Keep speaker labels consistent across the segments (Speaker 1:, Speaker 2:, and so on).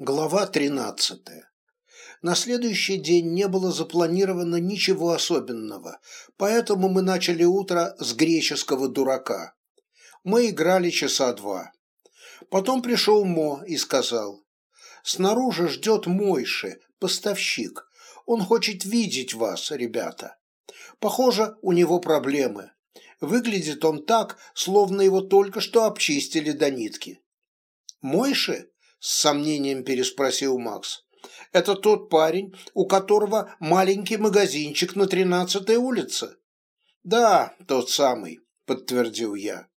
Speaker 1: Глава 13. На следующий день не было запланировано ничего особенного, поэтому мы начали утро с греческого дурака. Мы играли часа два. Потом пришел Мо и сказал, «Снаружи ждет Мойши, поставщик. Он хочет видеть вас, ребята. Похоже, у него проблемы. Выглядит он так, словно его только что обчистили до нитки». «Мойши?» С сомнением переспросил Макс. Это тот парень, у которого маленький магазинчик на тринадцатой улице? Да, тот самый, подтвердил я.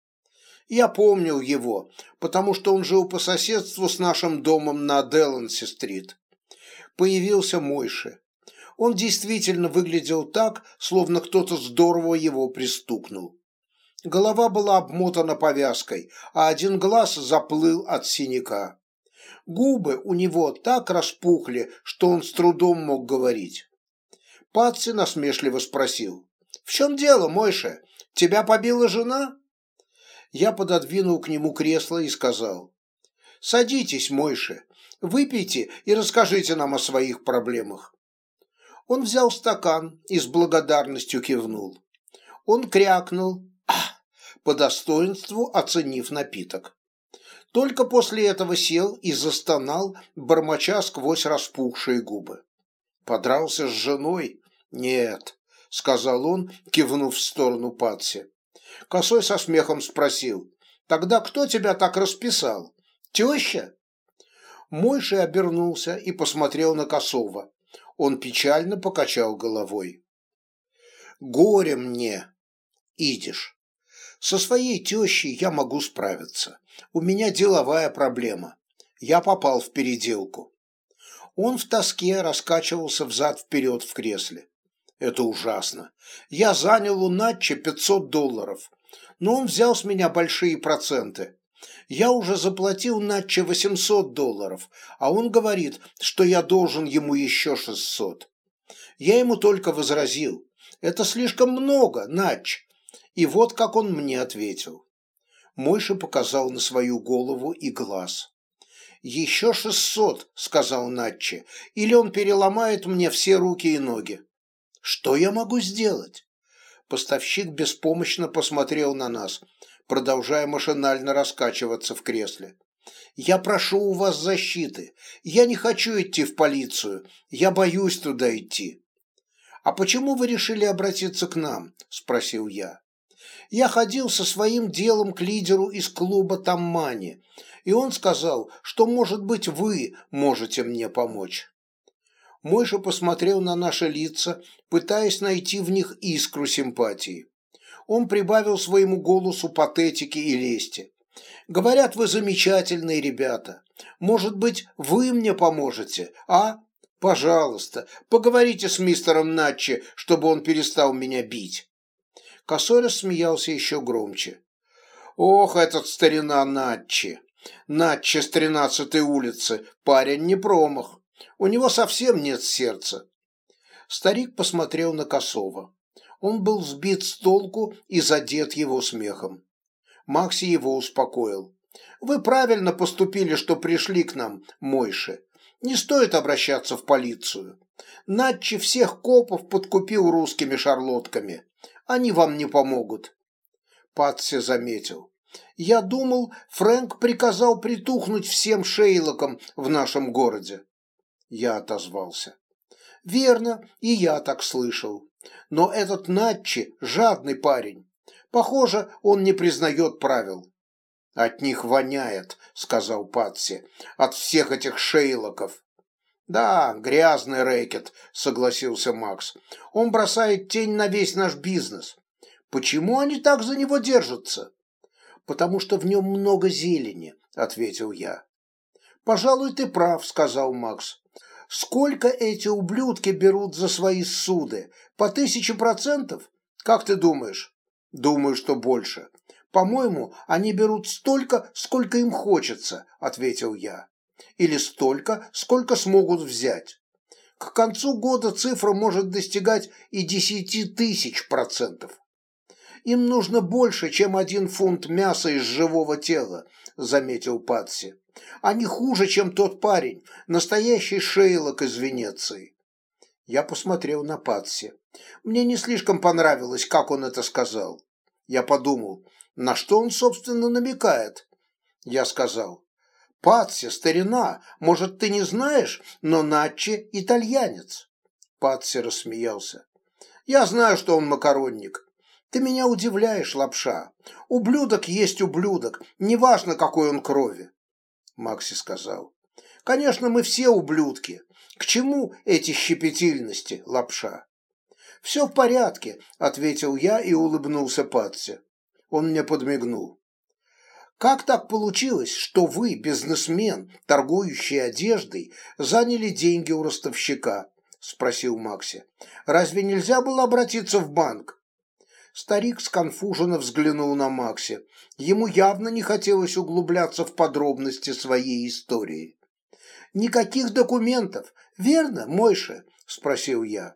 Speaker 1: Я помнил его, потому что он жил по соседству с нашим домом на Деланси-стрит. Появился Мойши. Он действительно выглядел так, словно кто-то здорово его пристукнул. Голова была обмотана повязкой, а один глаз заплыл от синяка. Губы у него так распухли, что он с трудом мог говорить. Патси насмешливо спросил. «В чем дело, Мойша? Тебя побила жена?» Я пододвинул к нему кресло и сказал. «Садитесь, Мойша, выпейте и расскажите нам о своих проблемах». Он взял стакан и с благодарностью кивнул. Он крякнул, по достоинству оценив напиток. Только после этого сел и застонал, бормоча сквозь распухшие губы. Подрался с женой? Нет, сказал он, кивнув в сторону Патси. Косой со смехом спросил. Тогда кто тебя так расписал? Теща? Мойши обернулся и посмотрел на Косова. Он печально покачал головой. «Горе мне, идиш. Со своей тещей я могу справиться. У меня деловая проблема. Я попал в переделку. Он в тоске раскачивался взад-вперед в кресле. Это ужасно. Я занял у Натча 500 долларов, но он взял с меня большие проценты. Я уже заплатил Натче 800 долларов, а он говорит, что я должен ему еще 600. Я ему только возразил. Это слишком много, Натч. И вот как он мне ответил. Мойша показал на свою голову и глаз. «Еще шестьсот», — сказал Натчи, — «или он переломает мне все руки и ноги». «Что я могу сделать?» Поставщик беспомощно посмотрел на нас, продолжая машинально раскачиваться в кресле. «Я прошу у вас защиты. Я не хочу идти в полицию. Я боюсь туда идти». «А почему вы решили обратиться к нам?» – спросил я я ходил со своим делом к лидеру из клуба Таммани, и он сказал, что, может быть, вы можете мне помочь. Мойша посмотрел на наши лица, пытаясь найти в них искру симпатии. Он прибавил своему голосу патетики и лести. «Говорят, вы замечательные ребята. Может быть, вы мне поможете, а? Пожалуйста, поговорите с мистером Натчи, чтобы он перестал меня бить». Косой рассмеялся еще громче. «Ох, этот старина Натчи! Натчи с тринадцатой улицы! Парень не промах! У него совсем нет сердца!» Старик посмотрел на Косова. Он был сбит с толку и задет его смехом. Макси его успокоил. «Вы правильно поступили, что пришли к нам, Мойше. Не стоит обращаться в полицию. Натчи всех копов подкупил русскими шарлотками. Они вам не помогут. Патси заметил. Я думал, Фрэнк приказал притухнуть всем шейлокам в нашем городе. Я отозвался. Верно, и я так слышал. Но этот Натчи – жадный парень. Похоже, он не признает правил. От них воняет, сказал Патси, от всех этих шейлоков. «Да, грязный рэкет», — согласился Макс. «Он бросает тень на весь наш бизнес. Почему они так за него держатся?» «Потому что в нем много зелени», — ответил я. «Пожалуй, ты прав», — сказал Макс. «Сколько эти ублюдки берут за свои суды? По тысяче процентов? Как ты думаешь?» «Думаю, что больше. По-моему, они берут столько, сколько им хочется», — ответил я или столько, сколько смогут взять. К концу года цифра может достигать и 10 тысяч процентов. Им нужно больше, чем один фунт мяса из живого тела, заметил Патси. Они хуже, чем тот парень, настоящий шейлок из Венеции. Я посмотрел на Патси. Мне не слишком понравилось, как он это сказал. Я подумал, на что он, собственно, намекает. Я сказал, Патси, старина, может, ты не знаешь, но Натчи итальянец. Патси рассмеялся. Я знаю, что он макаронник. Ты меня удивляешь, лапша. Ублюдок есть ублюдок, неважно, какой он крови. Макси сказал. Конечно, мы все ублюдки. К чему эти щепетильности, лапша? Все в порядке, ответил я и улыбнулся Патси. Он мне подмигнул. Как так получилось, что вы, бизнесмен, торгующий одеждой, заняли деньги у ростовщика? Спросил Макси. Разве нельзя было обратиться в банк? Старик сконфуженно взглянул на Макси. Ему явно не хотелось углубляться в подробности своей истории. «Никаких документов, верно, Мойша?» – спросил я.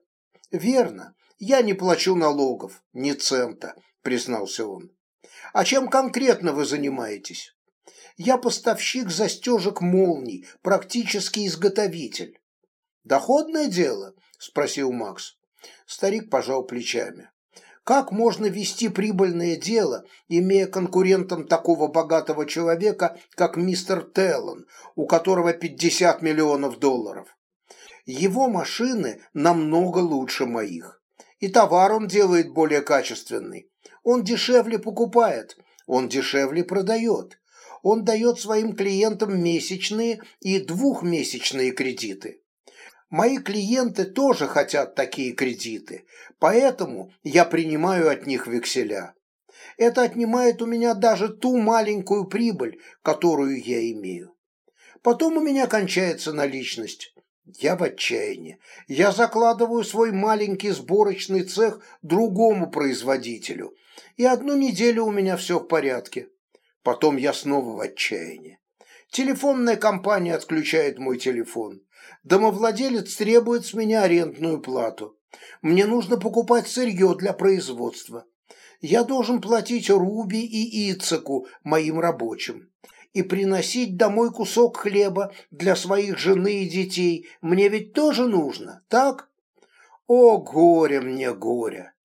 Speaker 1: «Верно. Я не плачу налогов, ни цента», – признался он. А чем конкретно вы занимаетесь? Я поставщик застежек молний, практически изготовитель. Доходное дело? Спросил Макс. Старик пожал плечами. Как можно вести прибыльное дело, имея конкурентом такого богатого человека, как мистер Теллон, у которого 50 миллионов долларов? Его машины намного лучше моих. И товар он делает более качественный. Он дешевле покупает, он дешевле продает. Он дает своим клиентам месячные и двухмесячные кредиты. Мои клиенты тоже хотят такие кредиты, поэтому я принимаю от них векселя. Это отнимает у меня даже ту маленькую прибыль, которую я имею. Потом у меня кончается наличность. Я в отчаянии. Я закладываю свой маленький сборочный цех другому производителю, и одну неделю у меня все в порядке. Потом я снова в отчаянии. Телефонная компания отключает мой телефон. Домовладелец требует с меня арендную плату. Мне нужно покупать сырье для производства. Я должен платить Руби и Ицеку, моим рабочим. И приносить домой кусок хлеба для своих жены и детей мне ведь тоже нужно, так? О, горе мне, горе!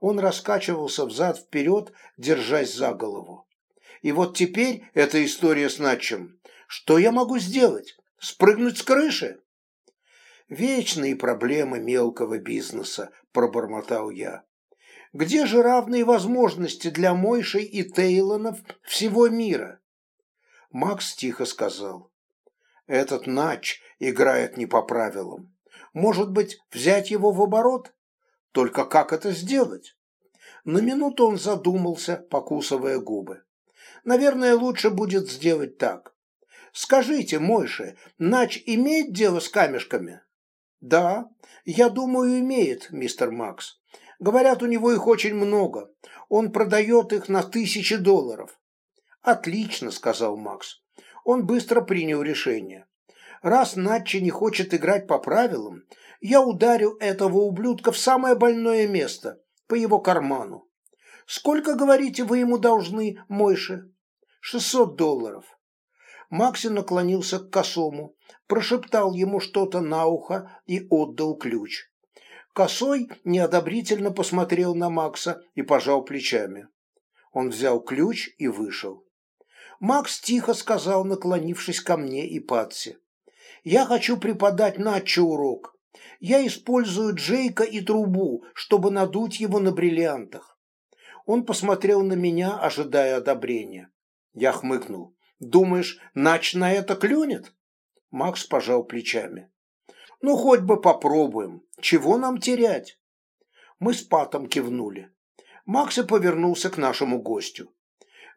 Speaker 1: Он раскачивался взад-вперед, держась за голову. И вот теперь эта история с Натчем. Что я могу сделать? Спрыгнуть с крыши? Вечные проблемы мелкого бизнеса, пробормотал я. Где же равные возможности для Мойшей и Тейлонов всего мира? Макс тихо сказал. Этот Нач играет не по правилам. Может быть, взять его в оборот? Только как это сделать? На минуту он задумался, покусывая губы. Наверное, лучше будет сделать так. Скажите, Мойше, Нач имеет дело с камешками? Да, я думаю, имеет, мистер Макс. Говорят, у него их очень много. Он продает их на тысячи долларов. Отлично, сказал Макс. Он быстро принял решение. Раз Натчи не хочет играть по правилам, я ударю этого ублюдка в самое больное место, по его карману. Сколько, говорите, вы ему должны, Мойше? Шестьсот долларов. Макси наклонился к косому, прошептал ему что-то на ухо и отдал ключ. Косой неодобрительно посмотрел на Макса и пожал плечами. Он взял ключ и вышел. Макс тихо сказал, наклонившись ко мне и Патси. «Я хочу преподать Натче урок я использую Джейка и трубу, чтобы надуть его на бриллиантах. Он посмотрел на меня, ожидая одобрения. Я хмыкнул. «Думаешь, Нач на это клюнет?» Макс пожал плечами. «Ну, хоть бы попробуем. Чего нам терять?» Мы с Патом кивнули. Макс и повернулся к нашему гостю.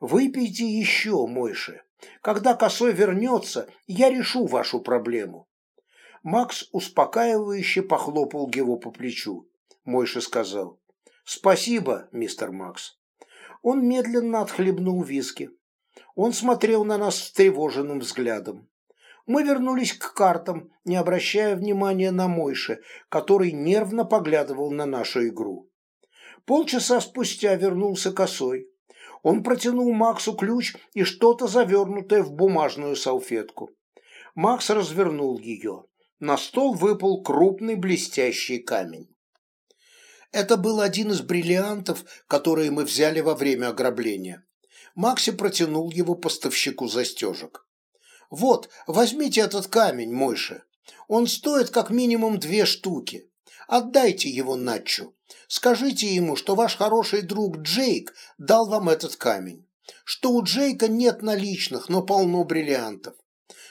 Speaker 1: «Выпейте еще, Мойше. Когда косой вернется, я решу вашу проблему. Макс успокаивающе похлопал его по плечу. Мойша сказал. «Спасибо, мистер Макс». Он медленно отхлебнул виски. Он смотрел на нас встревоженным взглядом. Мы вернулись к картам, не обращая внимания на Мойше, который нервно поглядывал на нашу игру. Полчаса спустя вернулся косой. Он протянул Максу ключ и что-то завернутое в бумажную салфетку. Макс развернул ее. На стол выпал крупный блестящий камень. Это был один из бриллиантов, которые мы взяли во время ограбления. Макси протянул его поставщику застежек. «Вот, возьмите этот камень, Мойше. Он стоит как минимум две штуки. Отдайте его Натчу. Скажите ему, что ваш хороший друг Джейк дал вам этот камень. Что у Джейка нет наличных, но полно бриллиантов.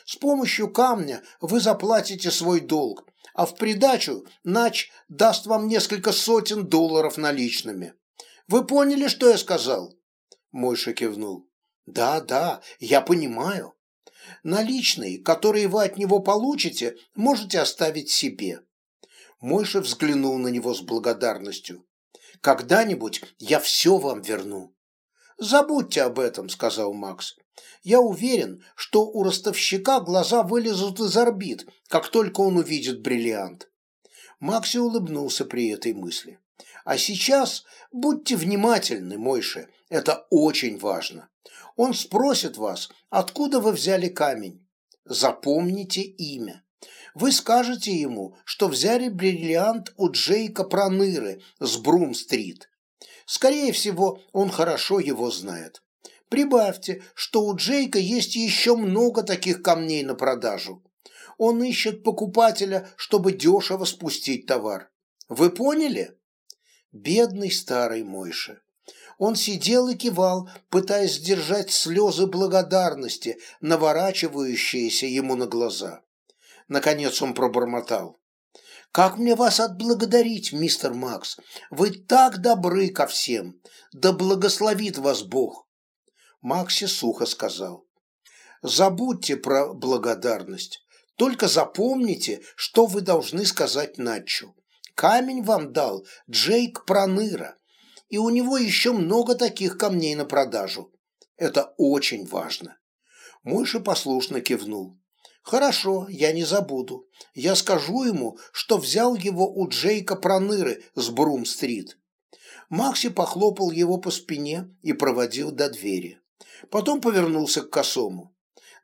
Speaker 1: С помощью камня вы заплатите свой долг, а в придачу Нач даст вам несколько сотен долларов наличными. Вы поняли, что я сказал?» Мойша кивнул. «Да, да, я понимаю. Наличные, которые вы от него получите, можете оставить себе». Мойша взглянул на него с благодарностью. «Когда-нибудь я все вам верну». «Забудьте об этом», — сказал Макс. «Я уверен, что у ростовщика глаза вылезут из орбит, как только он увидит бриллиант». Макси улыбнулся при этой мысли. «А сейчас будьте внимательны, Мойше, это очень важно. Он спросит вас, откуда вы взяли камень. Запомните имя. Вы скажете ему, что взяли бриллиант у Джейка Проныры с Брум-стрит. Скорее всего, он хорошо его знает. Прибавьте, что у Джейка есть еще много таких камней на продажу. Он ищет покупателя, чтобы дешево спустить товар. Вы поняли? Бедный старый Мойша. Он сидел и кивал, пытаясь сдержать слезы благодарности, наворачивающиеся ему на глаза. Наконец он пробормотал. «Как мне вас отблагодарить, мистер Макс? Вы так добры ко всем! Да благословит вас Бог!» Макси сухо сказал. «Забудьте про благодарность. Только запомните, что вы должны сказать Натчу. Камень вам дал Джейк Проныра, и у него еще много таких камней на продажу. Это очень важно». Мойша послушно кивнул. «Хорошо, я не забуду. Я скажу ему, что взял его у Джейка Проныры с Брум-стрит». Макси похлопал его по спине и проводил до двери. Потом повернулся к косому.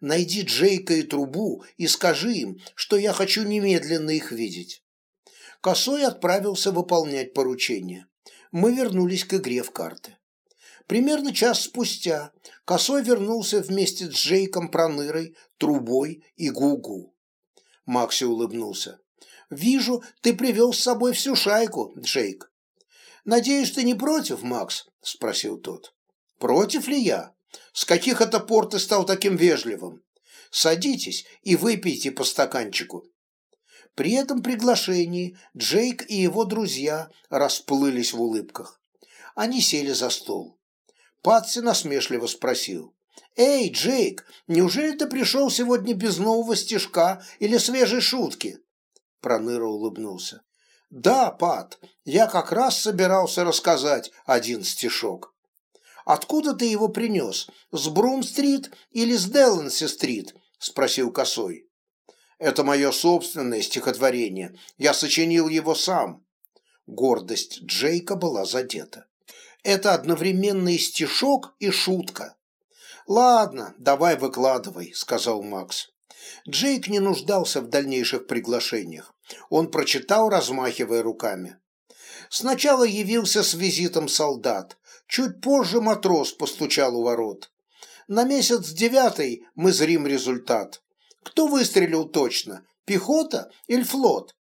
Speaker 1: «Найди Джейка и трубу и скажи им, что я хочу немедленно их видеть». Косой отправился выполнять поручение. Мы вернулись к игре в карты. Примерно час спустя Косой вернулся вместе с Джейком Пронырой, Трубой и Гугу. Макси улыбнулся. «Вижу, ты привел с собой всю шайку, Джейк». «Надеюсь, ты не против, Макс?» – спросил тот. «Против ли я? С каких это пор ты стал таким вежливым? Садитесь и выпейте по стаканчику». При этом приглашении Джейк и его друзья расплылись в улыбках. Они сели за стол. Патси насмешливо спросил. «Эй, Джейк, неужели ты пришел сегодня без нового стишка или свежей шутки?» Проныра улыбнулся. «Да, Пат, я как раз собирался рассказать один стишок». «Откуда ты его принес? С Брум-стрит или с Деланси-стрит?» – спросил Косой. «Это мое собственное стихотворение. Я сочинил его сам». Гордость Джейка была задета. Это одновременно и стишок, и шутка. «Ладно, давай выкладывай», — сказал Макс. Джейк не нуждался в дальнейших приглашениях. Он прочитал, размахивая руками. Сначала явился с визитом солдат. Чуть позже матрос постучал у ворот. На месяц девятый мы зрим результат. Кто выстрелил точно, пехота или флот?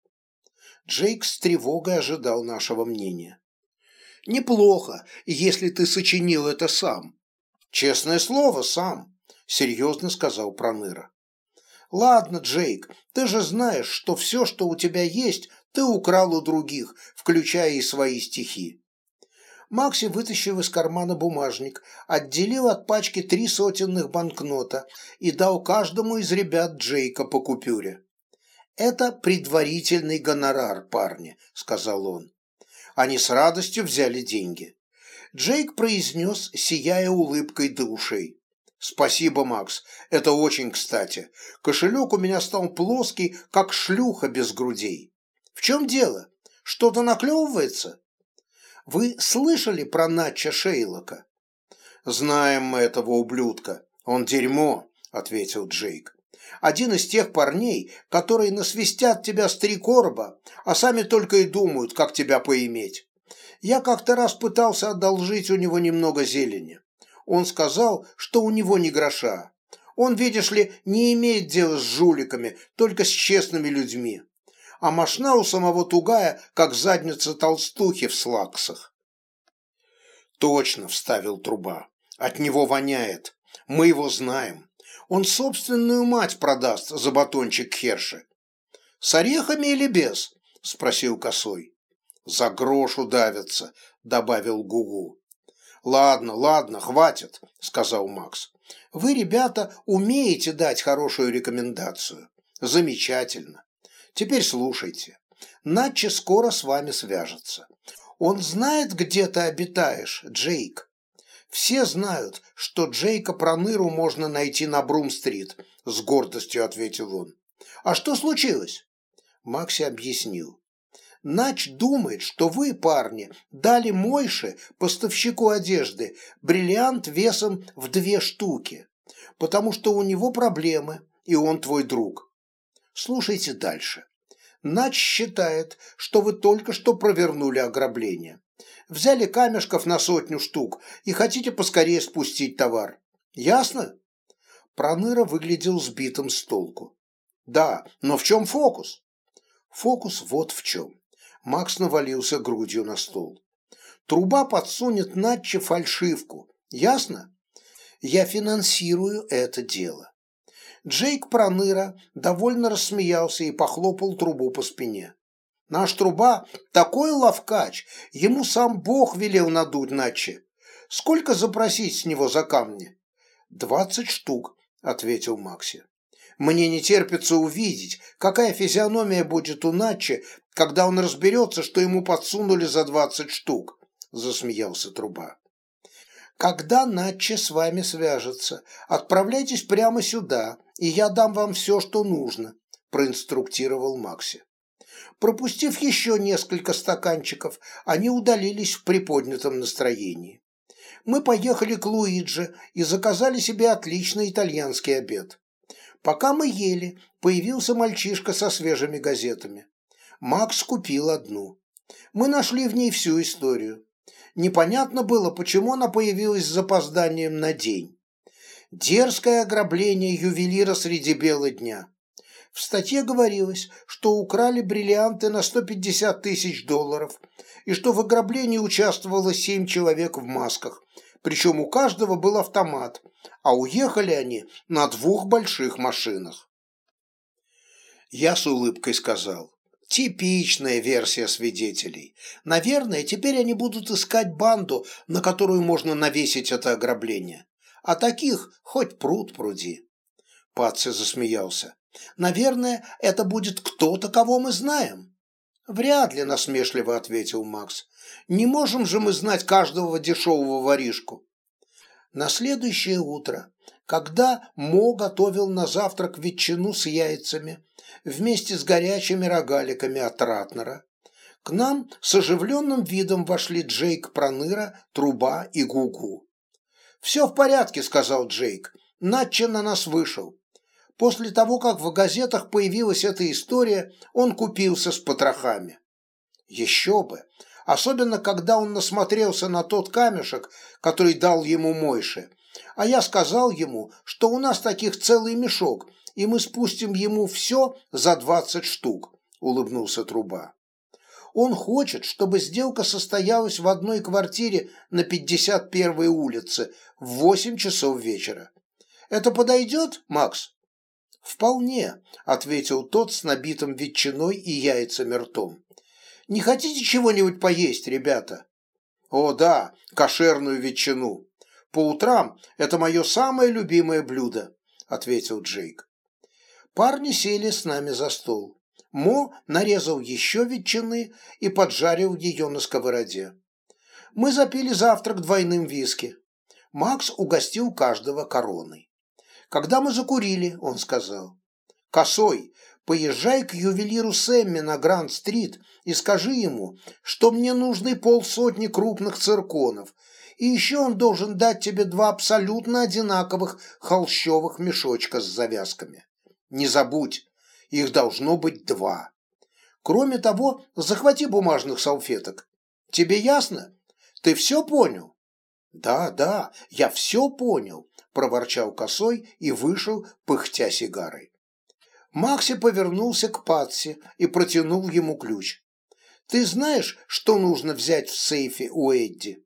Speaker 1: Джейк с тревогой ожидал нашего мнения. Неплохо, если ты сочинил это сам. Честное слово, сам, серьезно сказал Проныра. Ладно, Джейк, ты же знаешь, что все, что у тебя есть, ты украл у других, включая и свои стихи. Макси вытащил из кармана бумажник, отделил от пачки три сотенных банкнота и дал каждому из ребят Джейка по купюре. «Это предварительный гонорар, парни», — сказал он. Они с радостью взяли деньги. Джейк произнес, сияя улыбкой до. «Спасибо, Макс, это очень кстати. Кошелек у меня стал плоский, как шлюха без грудей. В чем дело? Что-то наклевывается?» Вы слышали про Натча Шейлока?» «Знаем мы этого ублюдка. Он дерьмо», — ответил Джейк. «Один из тех парней, которые насвистят тебя с три короба, а сами только и думают, как тебя поиметь. Я как-то раз пытался одолжить у него немного зелени. Он сказал, что у него не гроша. Он, видишь ли, не имеет дела с жуликами, только с честными людьми. А мошна у самого тугая, как задница толстухи в слаксах. Точно, вставил труба. От него воняет. Мы его знаем. Он собственную мать продаст за батончик херши. С орехами или без? Спросил косой. За грош удавятся, добавил Гугу. Ладно, ладно, хватит, сказал Макс. Вы, ребята, умеете дать хорошую рекомендацию. Замечательно. Теперь слушайте. Натчи скоро с вами свяжется. Он знает, где ты обитаешь, Джейк. Все знают, что Джейка Проныру можно найти на Брум-стрит, с гордостью ответил он. А что случилось? Макси объяснил. Нач думает, что вы, парни, дали Мойше, поставщику одежды, бриллиант весом в две штуки, потому что у него проблемы, и он твой друг. Слушайте дальше. Нач считает, что вы только что провернули ограбление. Взяли камешков на сотню штук и хотите поскорее спустить товар. Ясно? Проныра выглядел сбитым с толку. Да, но в чем фокус? Фокус вот в чем. Макс навалился грудью на стол. Труба подсунет Натче фальшивку. Ясно? Я финансирую это дело. Джейк Проныра довольно рассмеялся и похлопал трубу по спине. Наш труба такой ловкач, ему сам Бог велел надуть наче. Сколько запросить с него за камни? Двадцать штук, ответил Макси. Мне не терпится увидеть, какая физиономия будет у Начи, когда он разберется, что ему подсунули за двадцать штук, засмеялся труба. Когда Начи с вами свяжется, отправляйтесь прямо сюда, и я дам вам все, что нужно», – проинструктировал Макси. Пропустив еще несколько стаканчиков, они удалились в приподнятом настроении. Мы поехали к Луиджи и заказали себе отличный итальянский обед. Пока мы ели, появился мальчишка со свежими газетами. Макс купил одну. Мы нашли в ней всю историю. Непонятно было, почему она появилась с запозданием на день. Дерзкое ограбление ювелира среди бела дня. В статье говорилось, что украли бриллианты на 150 тысяч долларов и что в ограблении участвовало семь человек в масках, причем у каждого был автомат, а уехали они на двух больших машинах. Я с улыбкой сказал, типичная версия свидетелей. Наверное, теперь они будут искать банду, на которую можно навесить это ограбление а таких хоть пруд пруди. Паци засмеялся. Наверное, это будет кто-то, кого мы знаем. Вряд ли, насмешливо ответил Макс. Не можем же мы знать каждого дешевого воришку. На следующее утро, когда Мо готовил на завтрак ветчину с яйцами вместе с горячими рогаликами от Ратнера, к нам с оживленным видом вошли Джейк Проныра, Труба и Гугу. «Все в порядке», — сказал Джейк. «Натча на нас вышел. После того, как в газетах появилась эта история, он купился с потрохами». «Еще бы! Особенно, когда он насмотрелся на тот камешек, который дал ему Мойше. А я сказал ему, что у нас таких целый мешок, и мы спустим ему все за двадцать штук», — улыбнулся Труба. Он хочет, чтобы сделка состоялась в одной квартире на 51-й улице в 8 часов вечера. Это подойдет, Макс? Вполне, ответил тот с набитым ветчиной и яйцами ртом. Не хотите чего-нибудь поесть, ребята? О, да, кошерную ветчину. По утрам это мое самое любимое блюдо, ответил Джейк. Парни сели с нами за стол. Мо нарезал еще ветчины и поджарил ее на сковороде. Мы запили завтрак двойным виски. Макс угостил каждого короной. Когда мы закурили, он сказал, «Косой, поезжай к ювелиру Сэмми на Гранд-стрит и скажи ему, что мне нужны полсотни крупных цирконов, и еще он должен дать тебе два абсолютно одинаковых холщовых мешочка с завязками. Не забудь, их должно быть два. Кроме того, захвати бумажных салфеток. Тебе ясно? Ты все понял? Да, да, я все понял, проворчал косой и вышел, пыхтя сигарой. Макси повернулся к Патси и протянул ему ключ. «Ты знаешь, что нужно взять в сейфе у Эдди?»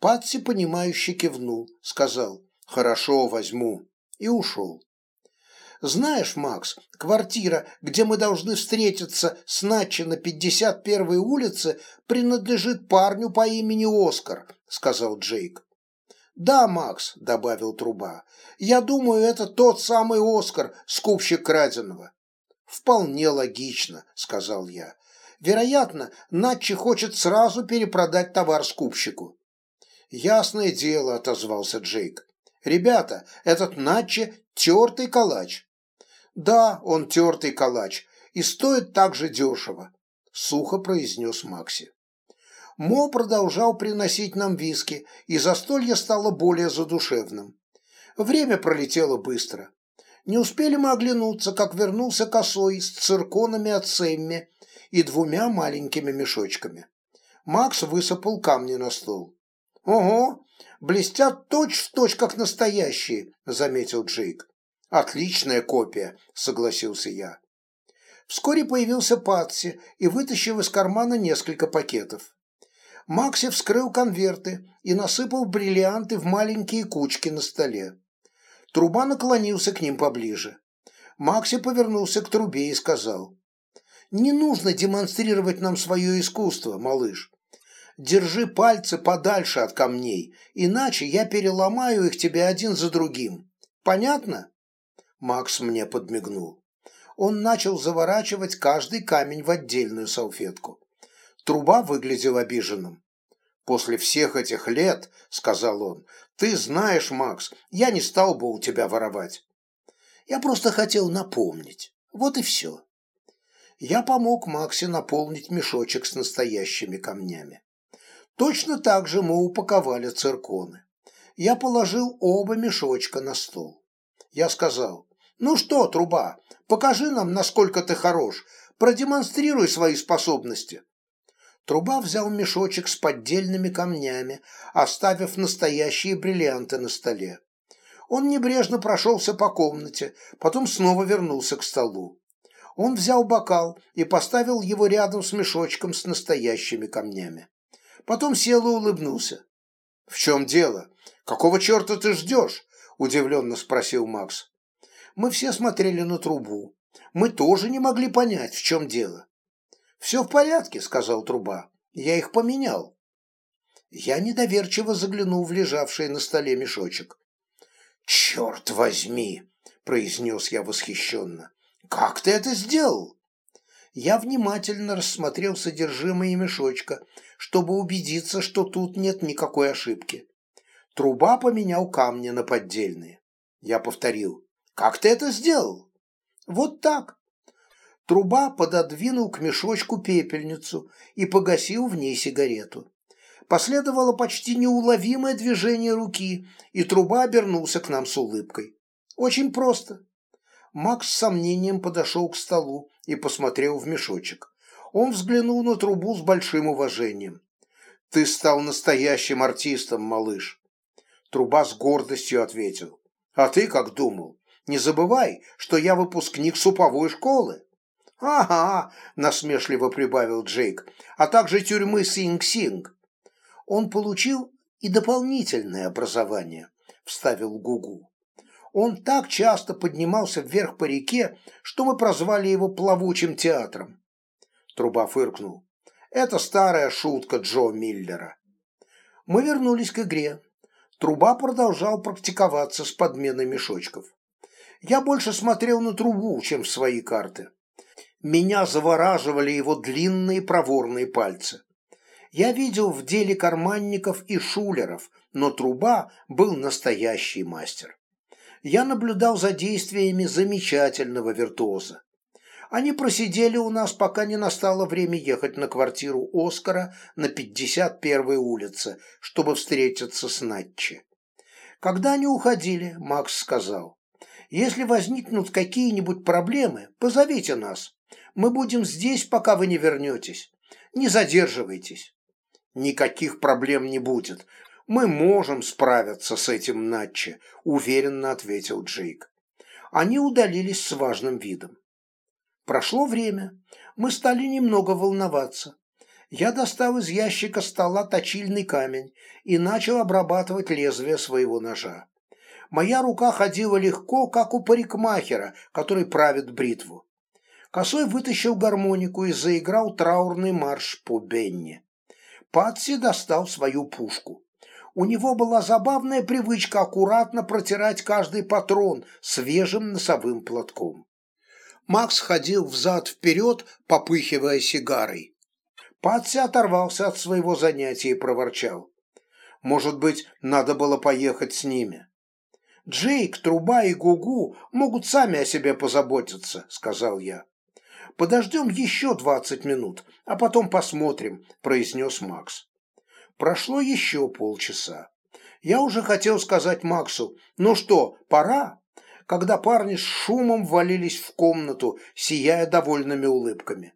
Speaker 1: Патси, понимающе кивнул, сказал «Хорошо, возьму» и ушел. Знаешь, Макс, квартира, где мы должны встретиться с Начи на 51-й улице, принадлежит парню по имени Оскар, сказал Джейк. Да, Макс, добавил Труба. Я думаю, это тот самый Оскар, скупщик краденого. Вполне логично, сказал я. Вероятно, Начи хочет сразу перепродать товар скупщику. Ясное дело, отозвался Джейк. Ребята, этот Начи тертый калач. «Да, он тертый калач, и стоит так же дешево», — сухо произнес Макси. Мо продолжал приносить нам виски, и застолье стало более задушевным. Время пролетело быстро. Не успели мы оглянуться, как вернулся косой с цирконами от Сэмми и двумя маленькими мешочками. Макс высыпал камни на стол. «Ого, блестят точь-в-точь, точь, как настоящие», — заметил Джейк. «Отличная копия», — согласился я. Вскоре появился Патси и вытащил из кармана несколько пакетов. Макси вскрыл конверты и насыпал бриллианты в маленькие кучки на столе. Труба наклонился к ним поближе. Макси повернулся к трубе и сказал. «Не нужно демонстрировать нам свое искусство, малыш. Держи пальцы подальше от камней, иначе я переломаю их тебе один за другим. Понятно?» Макс мне подмигнул. Он начал заворачивать каждый камень в отдельную салфетку. Труба выглядел обиженным. «После всех этих лет, — сказал он, — ты знаешь, Макс, я не стал бы у тебя воровать. Я просто хотел напомнить. Вот и все». Я помог Максе наполнить мешочек с настоящими камнями. Точно так же мы упаковали цирконы. Я положил оба мешочка на стол. Я сказал, ну что, труба, покажи нам, насколько ты хорош, продемонстрируй свои способности. Труба взял мешочек с поддельными камнями, оставив настоящие бриллианты на столе. Он небрежно прошелся по комнате, потом снова вернулся к столу. Он взял бокал и поставил его рядом с мешочком с настоящими камнями. Потом сел и улыбнулся. «В чем дело? Какого черта ты ждешь?» – удивленно спросил Макс мы все смотрели на трубу. Мы тоже не могли понять, в чем дело. «Все в порядке», — сказал труба. «Я их поменял». Я недоверчиво заглянул в лежавший на столе мешочек. «Черт возьми!» — произнес я восхищенно. «Как ты это сделал?» Я внимательно рассмотрел содержимое мешочка, чтобы убедиться, что тут нет никакой ошибки. Труба поменял камни на поддельные. Я повторил. Как ты это сделал? Вот так. Труба пододвинул к мешочку пепельницу и погасил в ней сигарету. Последовало почти неуловимое движение руки, и труба обернулся к нам с улыбкой. Очень просто. Макс с сомнением подошел к столу и посмотрел в мешочек. Он взглянул на трубу с большим уважением. «Ты стал настоящим артистом, малыш!» Труба с гордостью ответил. «А ты как думал? Не забывай, что я выпускник суповой школы. «Ага», – насмешливо прибавил Джейк, «а также тюрьмы Синг-Синг». «Он получил и дополнительное образование», – вставил Гугу. «Он так часто поднимался вверх по реке, что мы прозвали его плавучим театром». Труба фыркнул. «Это старая шутка Джо Миллера». Мы вернулись к игре. Труба продолжал практиковаться с подменой мешочков. Я больше смотрел на трубу, чем в свои карты. Меня завораживали его длинные проворные пальцы. Я видел в деле карманников и шулеров, но труба был настоящий мастер. Я наблюдал за действиями замечательного виртуоза. Они просидели у нас, пока не настало время ехать на квартиру Оскара на 51-й улице, чтобы встретиться с Натчи. Когда они уходили, Макс сказал, «Если возникнут какие-нибудь проблемы, позовите нас. Мы будем здесь, пока вы не вернетесь. Не задерживайтесь». «Никаких проблем не будет. Мы можем справиться с этим Натчи», – уверенно ответил Джейк. Они удалились с важным видом. Прошло время. Мы стали немного волноваться. Я достал из ящика стола точильный камень и начал обрабатывать лезвие своего ножа. Моя рука ходила легко, как у парикмахера, который правит бритву. Косой вытащил гармонику и заиграл траурный марш по Бенни. Патси достал свою пушку. У него была забавная привычка аккуратно протирать каждый патрон свежим носовым платком. Макс ходил взад-вперед, попыхивая сигарой. Патси оторвался от своего занятия и проворчал. Может быть, надо было поехать с ними. «Джейк, Труба и Гугу могут сами о себе позаботиться», — сказал я. «Подождем еще двадцать минут, а потом посмотрим», — произнес Макс. Прошло еще полчаса. Я уже хотел сказать Максу, «Ну что, пора?» Когда парни с шумом ввалились в комнату, сияя довольными улыбками.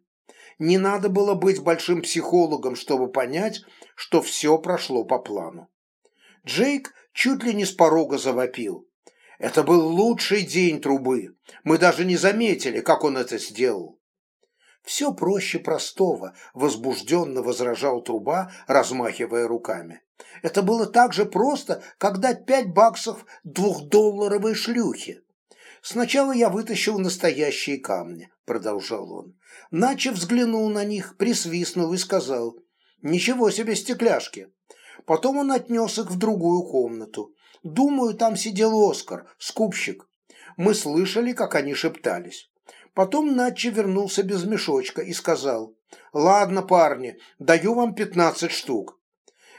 Speaker 1: Не надо было быть большим психологом, чтобы понять, что все прошло по плану. Джейк чуть ли не с порога завопил. Это был лучший день трубы. Мы даже не заметили, как он это сделал. Все проще простого, возбужденно возражал труба, размахивая руками. Это было так же просто, как дать пять баксов двухдолларовой шлюхе. Сначала я вытащил настоящие камни, продолжал он. Начав взглянул на них, присвистнул и сказал, ничего себе стекляшки. Потом он отнес их в другую комнату. Думаю, там сидел Оскар, скупщик. Мы слышали, как они шептались. Потом Натчи вернулся без мешочка и сказал, «Ладно, парни, даю вам пятнадцать штук.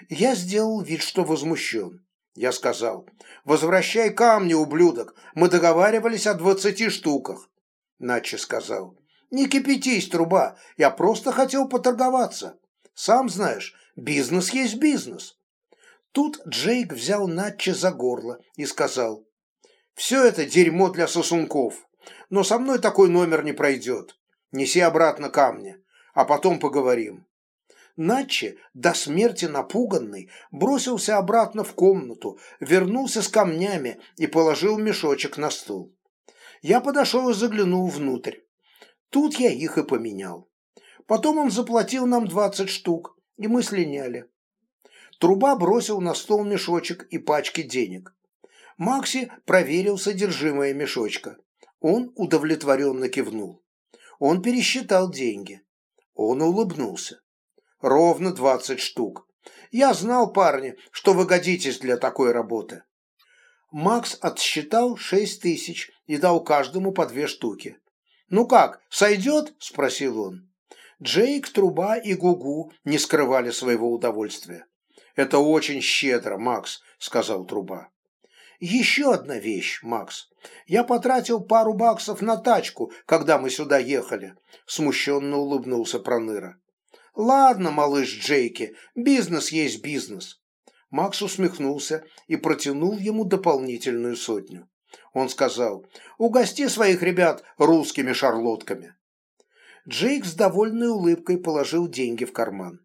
Speaker 1: Я сделал вид, что возмущен. Я сказал, «Возвращай камни, ублюдок, мы договаривались о двадцати штуках». Начи сказал, «Не кипятись, труба, я просто хотел поторговаться. Сам знаешь, бизнес есть бизнес». Тут Джейк взял Натчи за горло и сказал, «Все это дерьмо для сосунков, но со мной такой номер не пройдет. Неси обратно камни, а потом поговорим». Начи, до смерти напуганный, бросился обратно в комнату, вернулся с камнями и положил мешочек на стол. Я подошел и заглянул внутрь. Тут я их и поменял. Потом он заплатил нам двадцать штук, и мы слиняли. Труба бросил на стол мешочек и пачки денег. Макси проверил содержимое мешочка. Он удовлетворенно кивнул. Он пересчитал деньги. Он улыбнулся. Ровно двадцать штук. Я знал, парни, что вы годитесь для такой работы. Макс отсчитал шесть тысяч и дал каждому по две штуки. «Ну как, сойдет?» – спросил он. Джейк, Труба и Гугу не скрывали своего удовольствия. «Это очень щедро, Макс», – сказал Труба. «Еще одна вещь, Макс. Я потратил пару баксов на тачку, когда мы сюда ехали», – смущенно улыбнулся Проныра. «Ладно, малыш Джейки, бизнес есть бизнес». Макс усмехнулся и протянул ему дополнительную сотню. Он сказал, «Угости своих ребят русскими шарлотками». Джейк с довольной улыбкой положил деньги в карман.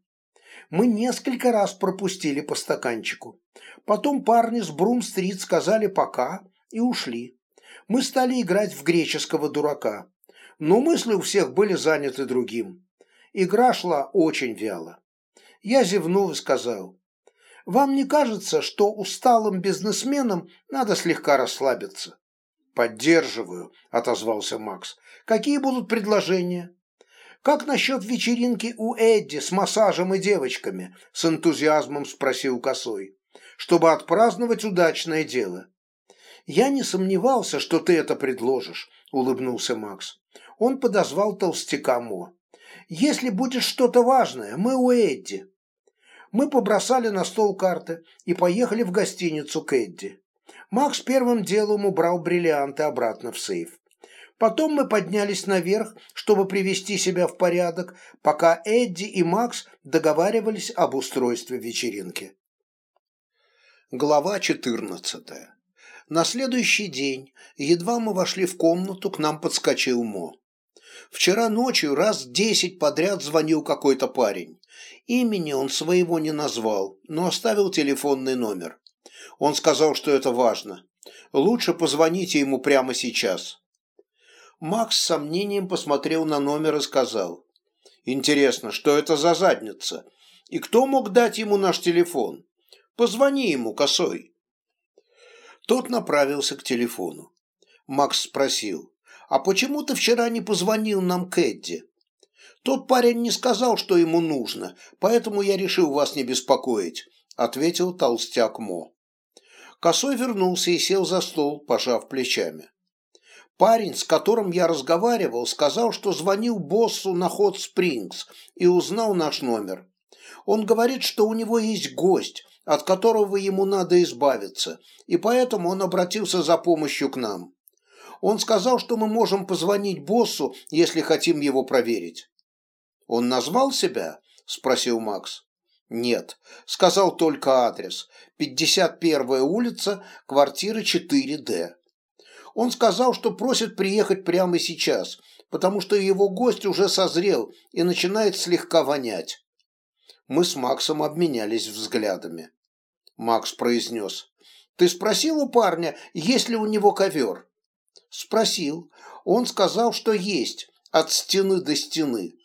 Speaker 1: Мы несколько раз пропустили по стаканчику. Потом парни с Брум-стрит сказали «пока» и ушли. Мы стали играть в греческого дурака. Но мысли у всех были заняты другим. Игра шла очень вяло. Я зевнул и сказал, «Вам не кажется, что усталым бизнесменам надо слегка расслабиться?» «Поддерживаю», — отозвался Макс. «Какие будут предложения?» «Как насчет вечеринки у Эдди с массажем и девочками?» — с энтузиазмом спросил Косой. «Чтобы отпраздновать удачное дело». «Я не сомневался, что ты это предложишь», — улыбнулся Макс. Он подозвал толстяка Мо. Если будет что-то важное, мы у Эдди». Мы побросали на стол карты и поехали в гостиницу к Эдди. Макс первым делом убрал бриллианты обратно в сейф. Потом мы поднялись наверх, чтобы привести себя в порядок, пока Эдди и Макс договаривались об устройстве вечеринки. Глава 14. На следующий день, едва мы вошли в комнату, к нам подскочил Мо. Вчера ночью раз десять подряд звонил какой-то парень. Имени он своего не назвал, но оставил телефонный номер. Он сказал, что это важно. Лучше позвоните ему прямо сейчас. Макс с сомнением посмотрел на номер и сказал. «Интересно, что это за задница? И кто мог дать ему наш телефон? Позвони ему, косой». Тот направился к телефону. Макс спросил. «А почему ты вчера не позвонил нам Кэдди?» «Тот парень не сказал, что ему нужно, поэтому я решил вас не беспокоить», ответил толстяк Мо. Косой вернулся и сел за стол, пожав плечами. Парень, с которым я разговаривал, сказал, что звонил боссу на Хот Спрингс и узнал наш номер. Он говорит, что у него есть гость, от которого ему надо избавиться, и поэтому он обратился за помощью к нам. Он сказал, что мы можем позвонить боссу, если хотим его проверить. «Он назвал себя?» – спросил Макс. «Нет, сказал только адрес. 51-я улица, квартира 4D». Он сказал, что просит приехать прямо сейчас, потому что его гость уже созрел и начинает слегка вонять. Мы с Максом обменялись взглядами. Макс произнес. «Ты спросил у парня, есть ли у него ковер?» «Спросил. Он сказал, что есть, от стены до стены».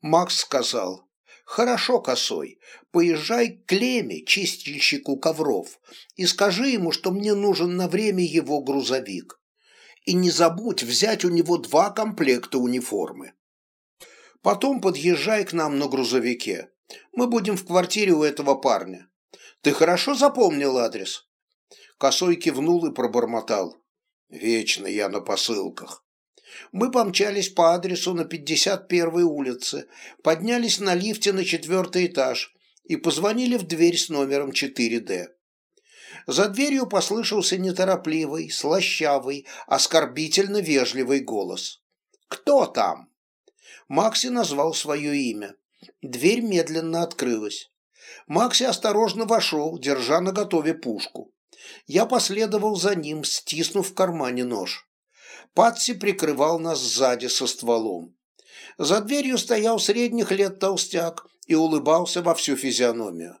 Speaker 1: Макс сказал. «Хорошо, Косой, поезжай к Леме, чистильщику ковров, и скажи ему, что мне нужен на время его грузовик. И не забудь взять у него два комплекта униформы. Потом подъезжай к нам на грузовике. Мы будем в квартире у этого парня. Ты хорошо запомнил адрес?» Косой кивнул и пробормотал. «Вечно я на посылках». Мы помчались по адресу на 51-й улице, поднялись на лифте на четвертый этаж и позвонили в дверь с номером 4D. За дверью послышался неторопливый, слащавый, оскорбительно вежливый голос. «Кто там?» Макси назвал свое имя. Дверь медленно открылась. Макси осторожно вошел, держа на готове пушку. Я последовал за ним, стиснув в кармане нож. Патси прикрывал нас сзади со стволом. За дверью стоял средних лет толстяк и улыбался во всю физиономию.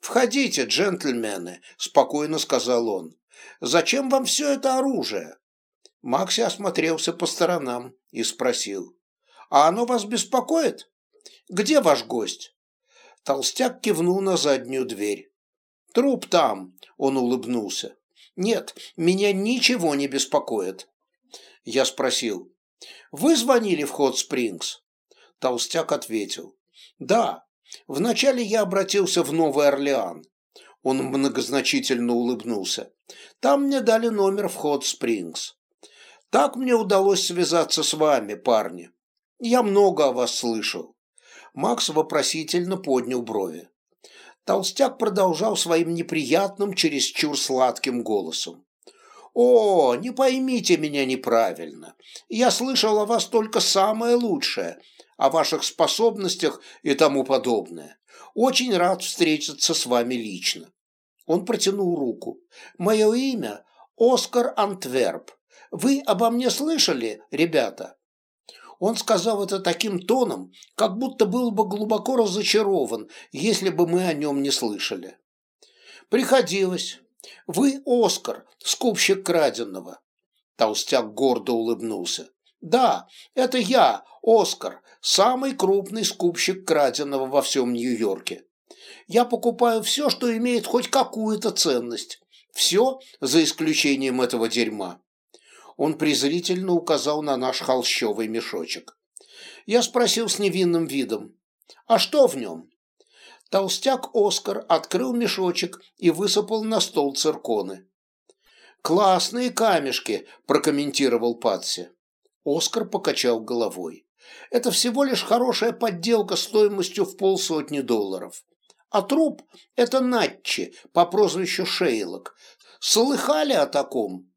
Speaker 1: «Входите, джентльмены», — спокойно сказал он. «Зачем вам все это оружие?» Макси осмотрелся по сторонам и спросил. «А оно вас беспокоит? Где ваш гость?» Толстяк кивнул на заднюю дверь. «Труп там», — он улыбнулся. «Нет, меня ничего не беспокоит. Я спросил, «Вы звонили в Хот Спрингс?» Толстяк ответил, «Да, вначале я обратился в Новый Орлеан». Он многозначительно улыбнулся. «Там мне дали номер в Хот Спрингс. Так мне удалось связаться с вами, парни. Я много о вас слышал». Макс вопросительно поднял брови. Толстяк продолжал своим неприятным, чересчур сладким голосом. «О, не поймите меня неправильно. Я слышал о вас только самое лучшее, о ваших способностях и тому подобное. Очень рад встретиться с вами лично». Он протянул руку. «Мое имя Оскар Антверп. Вы обо мне слышали, ребята?» Он сказал это таким тоном, как будто был бы глубоко разочарован, если бы мы о нем не слышали. «Приходилось. Вы Оскар, скупщик краденного. Толстяк гордо улыбнулся. Да, это я, Оскар, самый крупный скупщик краденого во всем Нью-Йорке. Я покупаю все, что имеет хоть какую-то ценность. Все, за исключением этого дерьма. Он презрительно указал на наш холщовый мешочек. Я спросил с невинным видом. А что в нем? Толстяк Оскар открыл мешочек и высыпал на стол цирконы. «Классные камешки», – прокомментировал Патси. Оскар покачал головой. «Это всего лишь хорошая подделка стоимостью в полсотни долларов. А труп – это Натчи по прозвищу Шейлок. Слыхали о таком?»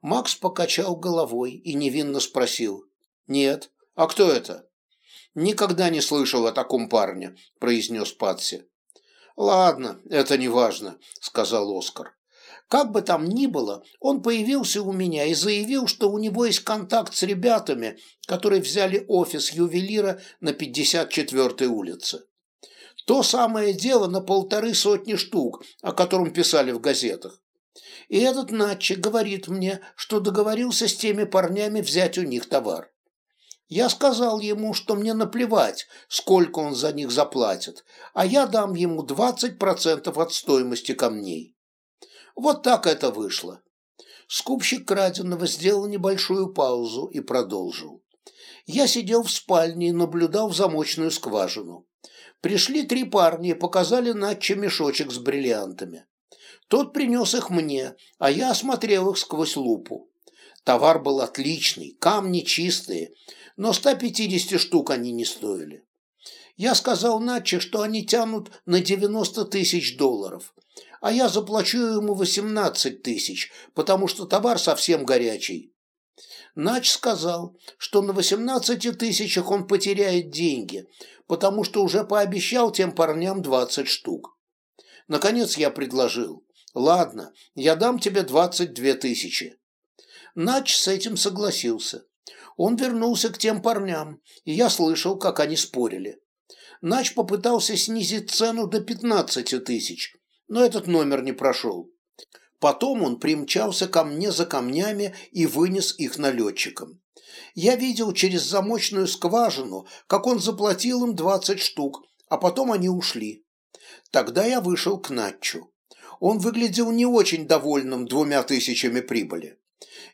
Speaker 1: Макс покачал головой и невинно спросил. «Нет. А кто это?» «Никогда не слышал о таком парне», – произнес Патси. «Ладно, это не важно», – сказал Оскар. Как бы там ни было, он появился у меня и заявил, что у него есть контакт с ребятами, которые взяли офис ювелира на 54-й улице. То самое дело на полторы сотни штук, о котором писали в газетах. И этот Натчи говорит мне, что договорился с теми парнями взять у них товар. Я сказал ему, что мне наплевать, сколько он за них заплатит, а я дам ему 20% от стоимости камней. Вот так это вышло. Скупщик краденого сделал небольшую паузу и продолжил. Я сидел в спальне и наблюдал в замочную скважину. Пришли три парня и показали Натче мешочек с бриллиантами. Тот принес их мне, а я осмотрел их сквозь лупу. Товар был отличный, камни чистые, но 150 штук они не стоили. Я сказал Натче, что они тянут на 90 тысяч долларов, а я заплачу ему 18 тысяч, потому что товар совсем горячий. Нач сказал, что на 18 тысячах он потеряет деньги, потому что уже пообещал тем парням 20 штук. Наконец я предложил, ладно, я дам тебе 22 тысячи. Нач с этим согласился. Он вернулся к тем парням, и я слышал, как они спорили. Нач попытался снизить цену до 15 тысяч, но этот номер не прошел. Потом он примчался ко мне за камнями и вынес их налетчикам. Я видел через замочную скважину, как он заплатил им 20 штук, а потом они ушли. Тогда я вышел к Натчу. Он выглядел не очень довольным двумя тысячами прибыли.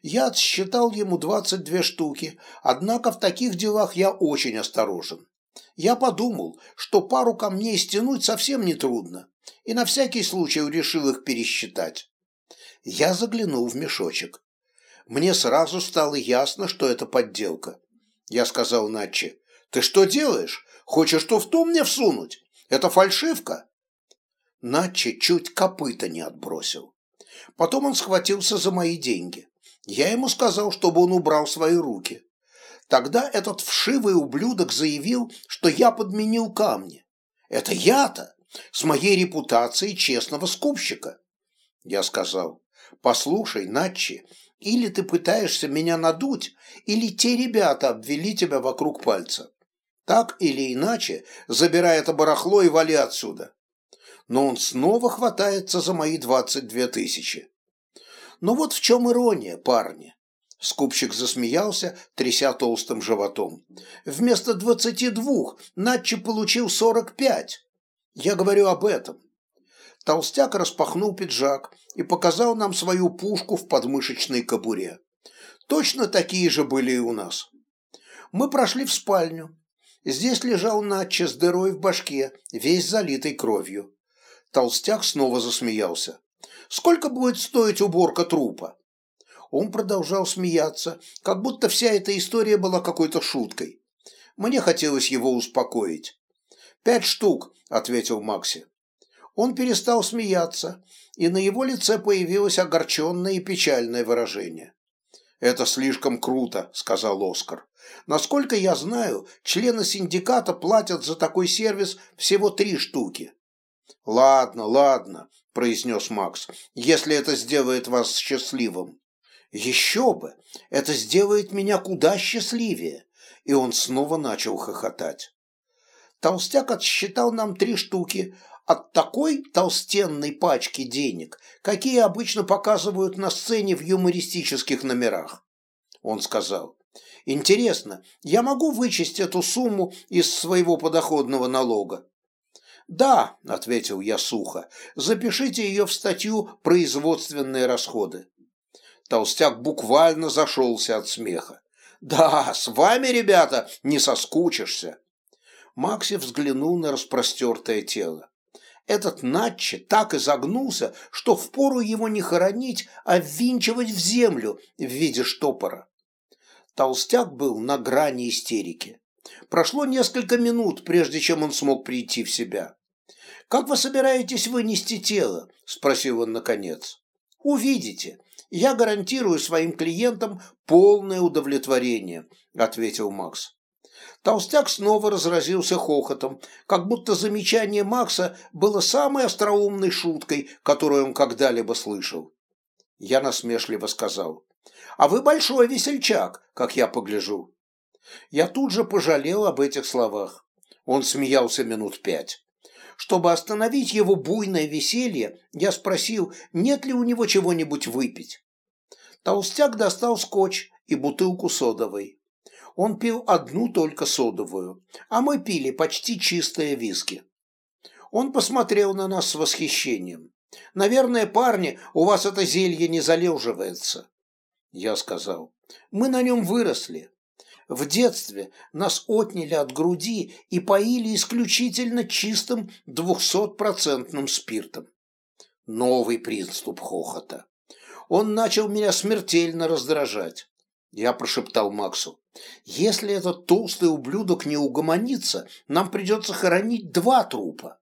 Speaker 1: Я отсчитал ему 22 штуки, однако в таких делах я очень осторожен. Я подумал, что пару камней стянуть совсем нетрудно, и на всякий случай решил их пересчитать. Я заглянул в мешочек. Мне сразу стало ясно, что это подделка. Я сказал Натче, «Ты что делаешь? Хочешь туфту мне всунуть? Это фальшивка?» Натче чуть копыта не отбросил. Потом он схватился за мои деньги. Я ему сказал, чтобы он убрал свои руки. Тогда этот вшивый ублюдок заявил, что я подменил камни. Это я-то, с моей репутацией честного скупщика. Я сказал, послушай, Натчи, или ты пытаешься меня надуть, или те ребята обвели тебя вокруг пальца. Так или иначе, забирай это барахло и вали отсюда. Но он снова хватается за мои двадцать две тысячи. Но вот в чем ирония, парни. Скупщик засмеялся, тряся толстым животом. Вместо двадцати двух Натчи получил сорок пять. Я говорю об этом. Толстяк распахнул пиджак и показал нам свою пушку в подмышечной кобуре. Точно такие же были и у нас. Мы прошли в спальню. Здесь лежал Натча с дырой в башке, весь залитый кровью. Толстяк снова засмеялся. «Сколько будет стоить уборка трупа?» Он продолжал смеяться, как будто вся эта история была какой-то шуткой. Мне хотелось его успокоить. «Пять штук», — ответил Макси. Он перестал смеяться, и на его лице появилось огорченное и печальное выражение. «Это слишком круто», — сказал Оскар. «Насколько я знаю, члены синдиката платят за такой сервис всего три штуки». «Ладно, ладно», — произнес Макс, — «если это сделает вас счастливым». «Еще бы! Это сделает меня куда счастливее!» И он снова начал хохотать. Толстяк отсчитал нам три штуки от такой толстенной пачки денег, какие обычно показывают на сцене в юмористических номерах. Он сказал, «Интересно, я могу вычесть эту сумму из своего подоходного налога?» «Да», — ответил я сухо, — «запишите ее в статью «Производственные расходы». Толстяк буквально зашелся от смеха. «Да, с вами, ребята, не соскучишься!» Макси взглянул на распростертое тело. Этот Натчи так изогнулся, что впору его не хоронить, а ввинчивать в землю в виде штопора. Толстяк был на грани истерики. Прошло несколько минут, прежде чем он смог прийти в себя. «Как вы собираетесь вынести тело?» – спросил он наконец. «Увидите. Я гарантирую своим клиентам полное удовлетворение, ответил Макс. Толстяк снова разразился хохотом, как будто замечание Макса было самой остроумной шуткой, которую он когда-либо слышал. Я насмешливо сказал, «А вы большой весельчак, как я погляжу». Я тут же пожалел об этих словах. Он смеялся минут пять. Чтобы остановить его буйное веселье, я спросил, нет ли у него чего-нибудь выпить. Толстяк достал скотч и бутылку содовой. Он пил одну только содовую, а мы пили почти чистые виски. Он посмотрел на нас с восхищением. «Наверное, парни, у вас это зелье не залеживается». Я сказал, «Мы на нем выросли. В детстве нас отняли от груди и поили исключительно чистым двухсотпроцентным спиртом. Новый приступ хохота. Он начал меня смертельно раздражать. Я прошептал Максу. «Если этот толстый ублюдок не угомонится, нам придется хоронить два трупа».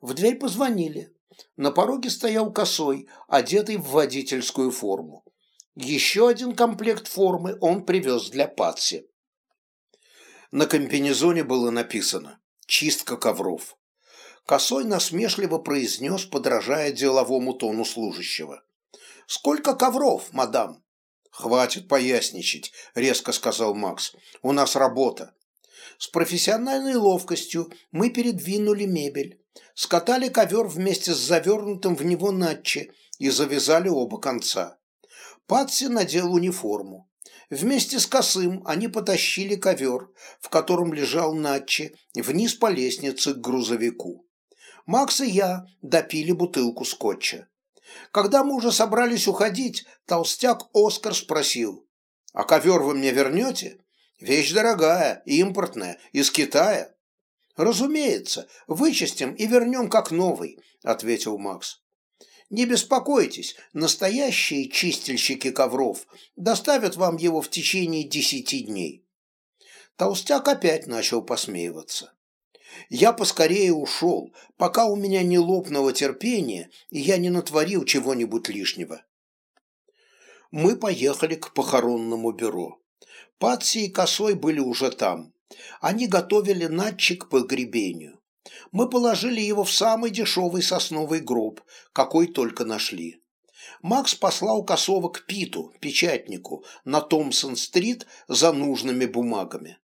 Speaker 1: В дверь позвонили. На пороге стоял косой, одетый в водительскую форму. Еще один комплект формы он привез для Патси. На комбинезоне было написано «Чистка ковров». Косой насмешливо произнес, подражая деловому тону служащего. «Сколько ковров, мадам?» «Хватит поясничать», — резко сказал Макс. «У нас работа». С профессиональной ловкостью мы передвинули мебель, скатали ковер вместе с завернутым в него натчи и завязали оба конца. Патси надел униформу. Вместе с Косым они потащили ковер, в котором лежал Натчи, вниз по лестнице к грузовику. Макс и я допили бутылку скотча. Когда мы уже собрались уходить, толстяк Оскар спросил, «А ковер вы мне вернете? Вещь дорогая, импортная, из Китая». «Разумеется, вычистим и вернем как новый», — ответил Макс. Не беспокойтесь, настоящие чистильщики ковров доставят вам его в течение десяти дней. Толстяк опять начал посмеиваться. Я поскорее ушел, пока у меня не лопнуло терпение, и я не натворил чего-нибудь лишнего. Мы поехали к похоронному бюро. Патси и Косой были уже там. Они готовили натчик к погребению мы положили его в самый дешевый сосновый гроб, какой только нашли. Макс послал Косова к Питу, печатнику, на Томпсон-стрит за нужными бумагами.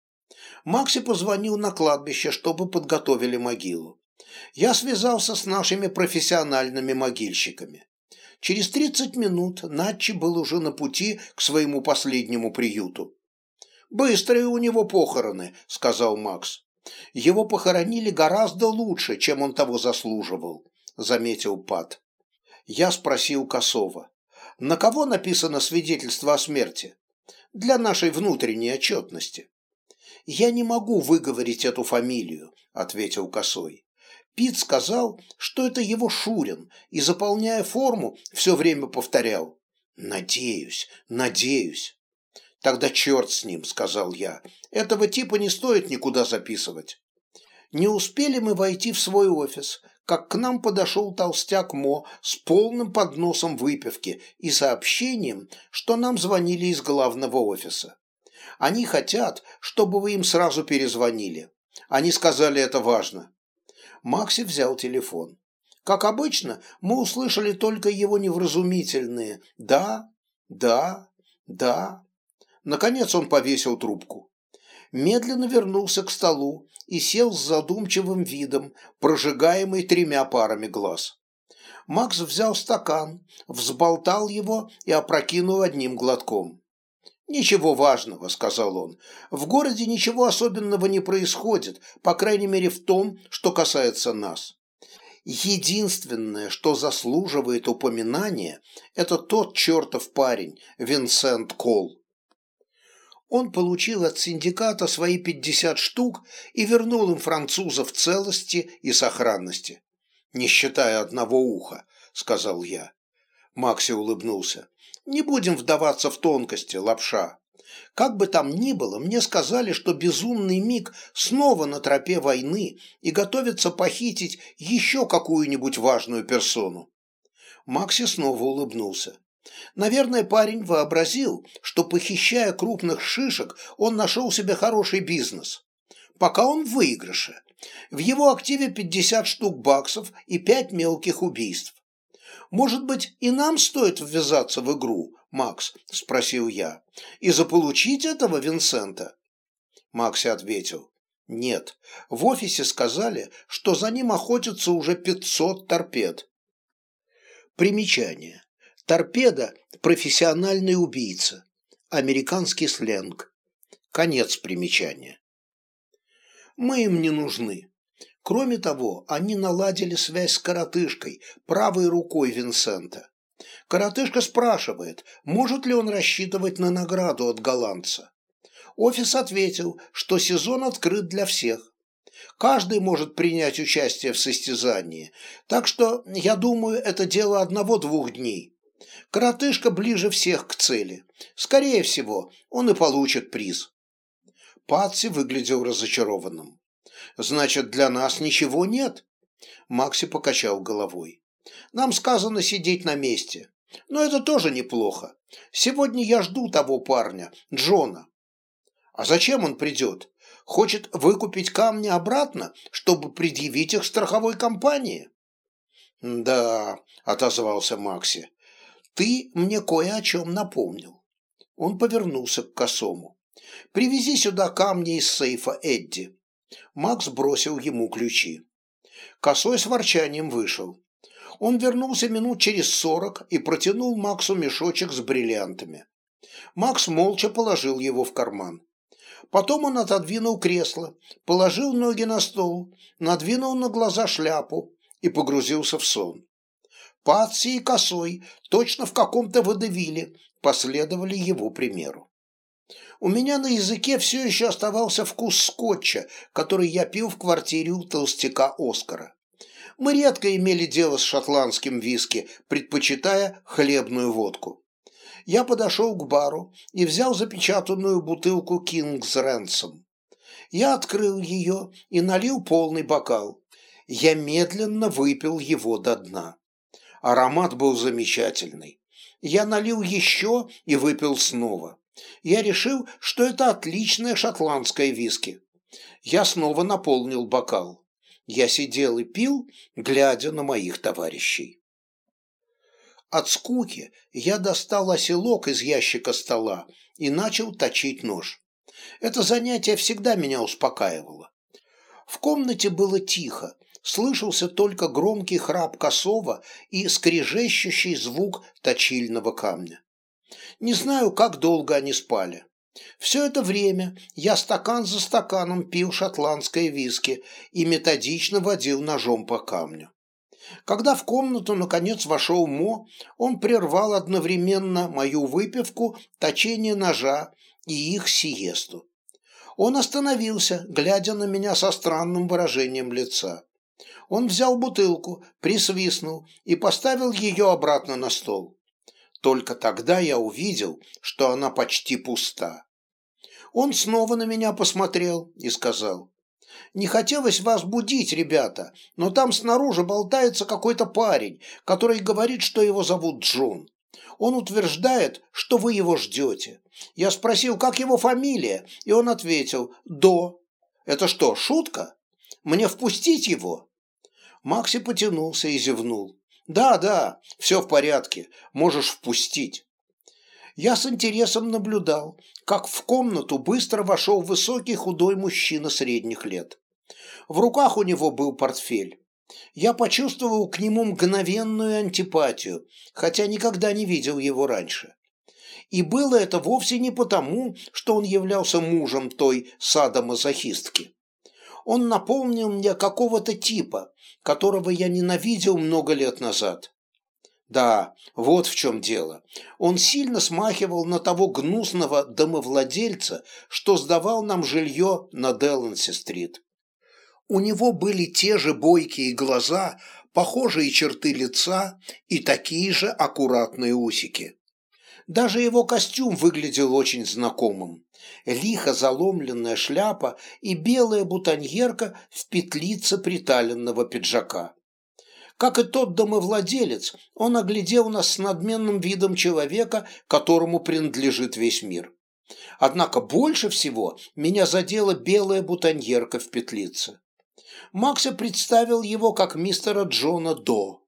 Speaker 1: Макси позвонил на кладбище, чтобы подготовили могилу. Я связался с нашими профессиональными могильщиками. Через 30 минут Натчи был уже на пути к своему последнему приюту. «Быстрые у него похороны», — сказал Макс. Его похоронили гораздо лучше, чем он того заслуживал, заметил Пат. Я спросил Косова. На кого написано свидетельство о смерти? Для нашей внутренней отчетности. Я не могу выговорить эту фамилию, ответил Косой. Пит сказал, что это его Шурин, и, заполняя форму, все время повторял «Надеюсь, надеюсь». «Тогда черт с ним», — сказал я. «Этого типа не стоит никуда записывать». Не успели мы войти в свой офис, как к нам подошел толстяк Мо с полным подносом выпивки и сообщением, что нам звонили из главного офиса. Они хотят, чтобы вы им сразу перезвонили. Они сказали, это важно. Макси взял телефон. Как обычно, мы услышали только его невразумительные «да», «да», «да». Наконец он повесил трубку. Медленно вернулся к столу и сел с задумчивым видом, прожигаемый тремя парами глаз. Макс взял стакан, взболтал его и опрокинул одним глотком. «Ничего важного», — сказал он. «В городе ничего особенного не происходит, по крайней мере в том, что касается нас. Единственное, что заслуживает упоминания, это тот чертов парень, Винсент Кол он получил от синдиката свои 50 штук и вернул им французов в целости и сохранности. «Не считая одного уха», — сказал я. Макси улыбнулся. «Не будем вдаваться в тонкости, лапша. Как бы там ни было, мне сказали, что безумный миг снова на тропе войны и готовится похитить еще какую-нибудь важную персону». Макси снова улыбнулся. Наверное, парень вообразил, что, похищая крупных шишек, он нашел себе хороший бизнес. Пока он в выигрыше. В его активе 50 штук баксов и 5 мелких убийств. «Может быть, и нам стоит ввязаться в игру, Макс?» – спросил я. «И заполучить этого Винсента?» Макси ответил. «Нет, в офисе сказали, что за ним охотятся уже 500 торпед». Примечание. Торпеда – профессиональный убийца. Американский сленг. Конец примечания. Мы им не нужны. Кроме того, они наладили связь с коротышкой, правой рукой Винсента. Коротышка спрашивает, может ли он рассчитывать на награду от голландца. Офис ответил, что сезон открыт для всех. Каждый может принять участие в состязании, так что, я думаю, это дело одного-двух дней. Коротышка ближе всех к цели. Скорее всего, он и получит приз. Патси выглядел разочарованным. «Значит, для нас ничего нет?» Макси покачал головой. «Нам сказано сидеть на месте. Но это тоже неплохо. Сегодня я жду того парня, Джона. А зачем он придет? Хочет выкупить камни обратно, чтобы предъявить их страховой компании?» «Да», — отозвался Макси, — «ты мне кое о чем напомнил». Он повернулся к косому. «Привези сюда камни из сейфа Эдди». Макс бросил ему ключи. Косой с ворчанием вышел. Он вернулся минут через сорок и протянул Максу мешочек с бриллиантами. Макс молча положил его в карман. Потом он отодвинул кресло, положил ноги на стол, надвинул на глаза шляпу и погрузился в сон. Патси и Косой, точно в каком-то водевиле, последовали его примеру. У меня на языке все еще оставался вкус скотча, который я пил в квартире у толстяка Оскара. Мы редко имели дело с шотландским виски, предпочитая хлебную водку. Я подошел к бару и взял запечатанную бутылку «Кингс Рэнсом». Я открыл ее и налил полный бокал. Я медленно выпил его до дна. Аромат был замечательный. Я налил еще и выпил снова я решил, что это отличное шотландское виски. Я снова наполнил бокал. Я сидел и пил, глядя на моих товарищей. От скуки я достал оселок из ящика стола и начал точить нож. Это занятие всегда меня успокаивало. В комнате было тихо, слышался только громкий храп косого и скрежещущий звук точильного камня. Не знаю, как долго они спали. Все это время я стакан за стаканом пил шотландское виски и методично водил ножом по камню. Когда в комнату наконец вошел Мо, он прервал одновременно мою выпивку, точение ножа и их сиесту. Он остановился, глядя на меня со странным выражением лица. Он взял бутылку, присвистнул и поставил ее обратно на стол. Только тогда я увидел, что она почти пуста. Он снова на меня посмотрел и сказал, «Не хотелось вас будить, ребята, но там снаружи болтается какой-то парень, который говорит, что его зовут Джон. Он утверждает, что вы его ждете. Я спросил, как его фамилия, и он ответил, «До». Это что, шутка? Мне впустить его?» Макси потянулся и зевнул. «Да, да, все в порядке, можешь впустить». Я с интересом наблюдал, как в комнату быстро вошел высокий худой мужчина средних лет. В руках у него был портфель. Я почувствовал к нему мгновенную антипатию, хотя никогда не видел его раньше. И было это вовсе не потому, что он являлся мужем той садомазохистки он напомнил мне какого-то типа, которого я ненавидел много лет назад. Да, вот в чем дело. Он сильно смахивал на того гнусного домовладельца, что сдавал нам жилье на Деланси-стрит. У него были те же бойкие глаза, похожие черты лица и такие же аккуратные усики. Даже его костюм выглядел очень знакомым. Лихо заломленная шляпа и белая бутоньерка в петлице приталенного пиджака. Как и тот домовладелец, он оглядел нас с надменным видом человека, которому принадлежит весь мир. Однако больше всего меня задела белая бутоньерка в петлице. Макса представил его как мистера Джона До.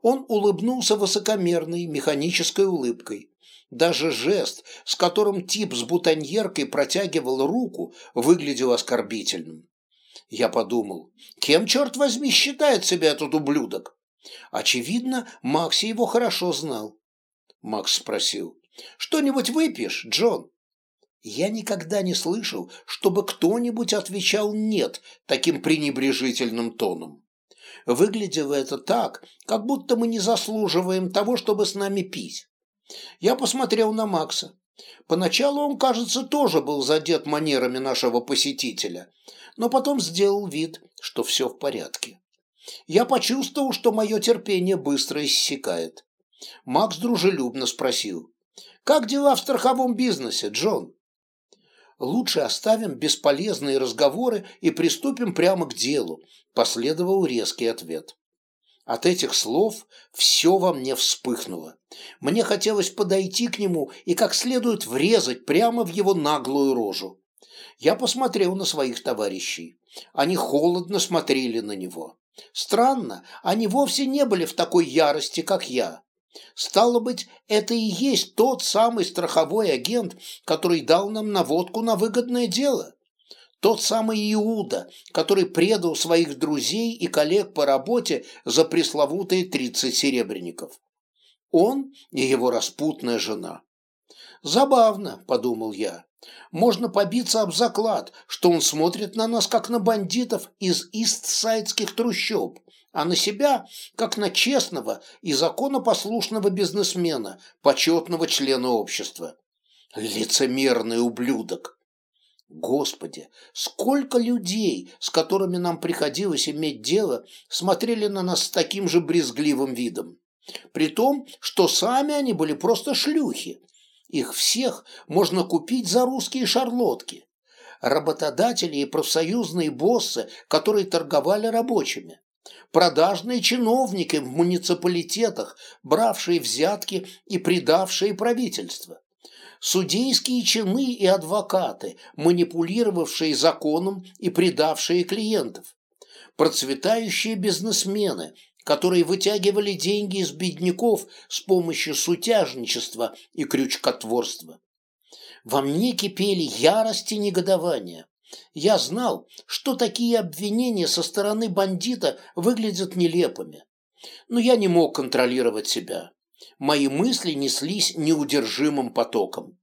Speaker 1: Он улыбнулся высокомерной, механической улыбкой. Даже жест, с которым тип с бутоньеркой протягивал руку, выглядел оскорбительным. Я подумал, кем, черт возьми, считает себя этот ублюдок? Очевидно, Макси его хорошо знал. Макс спросил, что-нибудь выпьешь, Джон? Я никогда не слышал, чтобы кто-нибудь отвечал «нет» таким пренебрежительным тоном. Выглядело это так, как будто мы не заслуживаем того, чтобы с нами пить. Я посмотрел на Макса. Поначалу он, кажется, тоже был задет манерами нашего посетителя, но потом сделал вид, что все в порядке. Я почувствовал, что мое терпение быстро иссякает. Макс дружелюбно спросил, «Как дела в страховом бизнесе, Джон?» лучше оставим бесполезные разговоры и приступим прямо к делу», – последовал резкий ответ. От этих слов все во мне вспыхнуло. Мне хотелось подойти к нему и как следует врезать прямо в его наглую рожу. Я посмотрел на своих товарищей. Они холодно смотрели на него. Странно, они вовсе не были в такой ярости, как я. Стало быть, это и есть тот самый страховой агент, который дал нам наводку на выгодное дело. Тот самый Иуда, который предал своих друзей и коллег по работе за пресловутые 30 серебряников. Он и его распутная жена. «Забавно», – подумал я. «Можно побиться об заклад, что он смотрит на нас, как на бандитов из истсайдских трущоб, а на себя, как на честного и законопослушного бизнесмена, почетного члена общества. Лицемерный ублюдок! Господи, сколько людей, с которыми нам приходилось иметь дело, смотрели на нас с таким же брезгливым видом. При том, что сами они были просто шлюхи. Их всех можно купить за русские шарлотки. Работодатели и профсоюзные боссы, которые торговали рабочими продажные чиновники в муниципалитетах, бравшие взятки и предавшие правительство, судейские чины и адвокаты, манипулировавшие законом и предавшие клиентов, процветающие бизнесмены, которые вытягивали деньги из бедняков с помощью сутяжничества и крючкотворства. Во мне кипели ярость и негодование. Я знал, что такие обвинения со стороны бандита выглядят нелепыми. Но я не мог контролировать себя. Мои мысли неслись неудержимым потоком.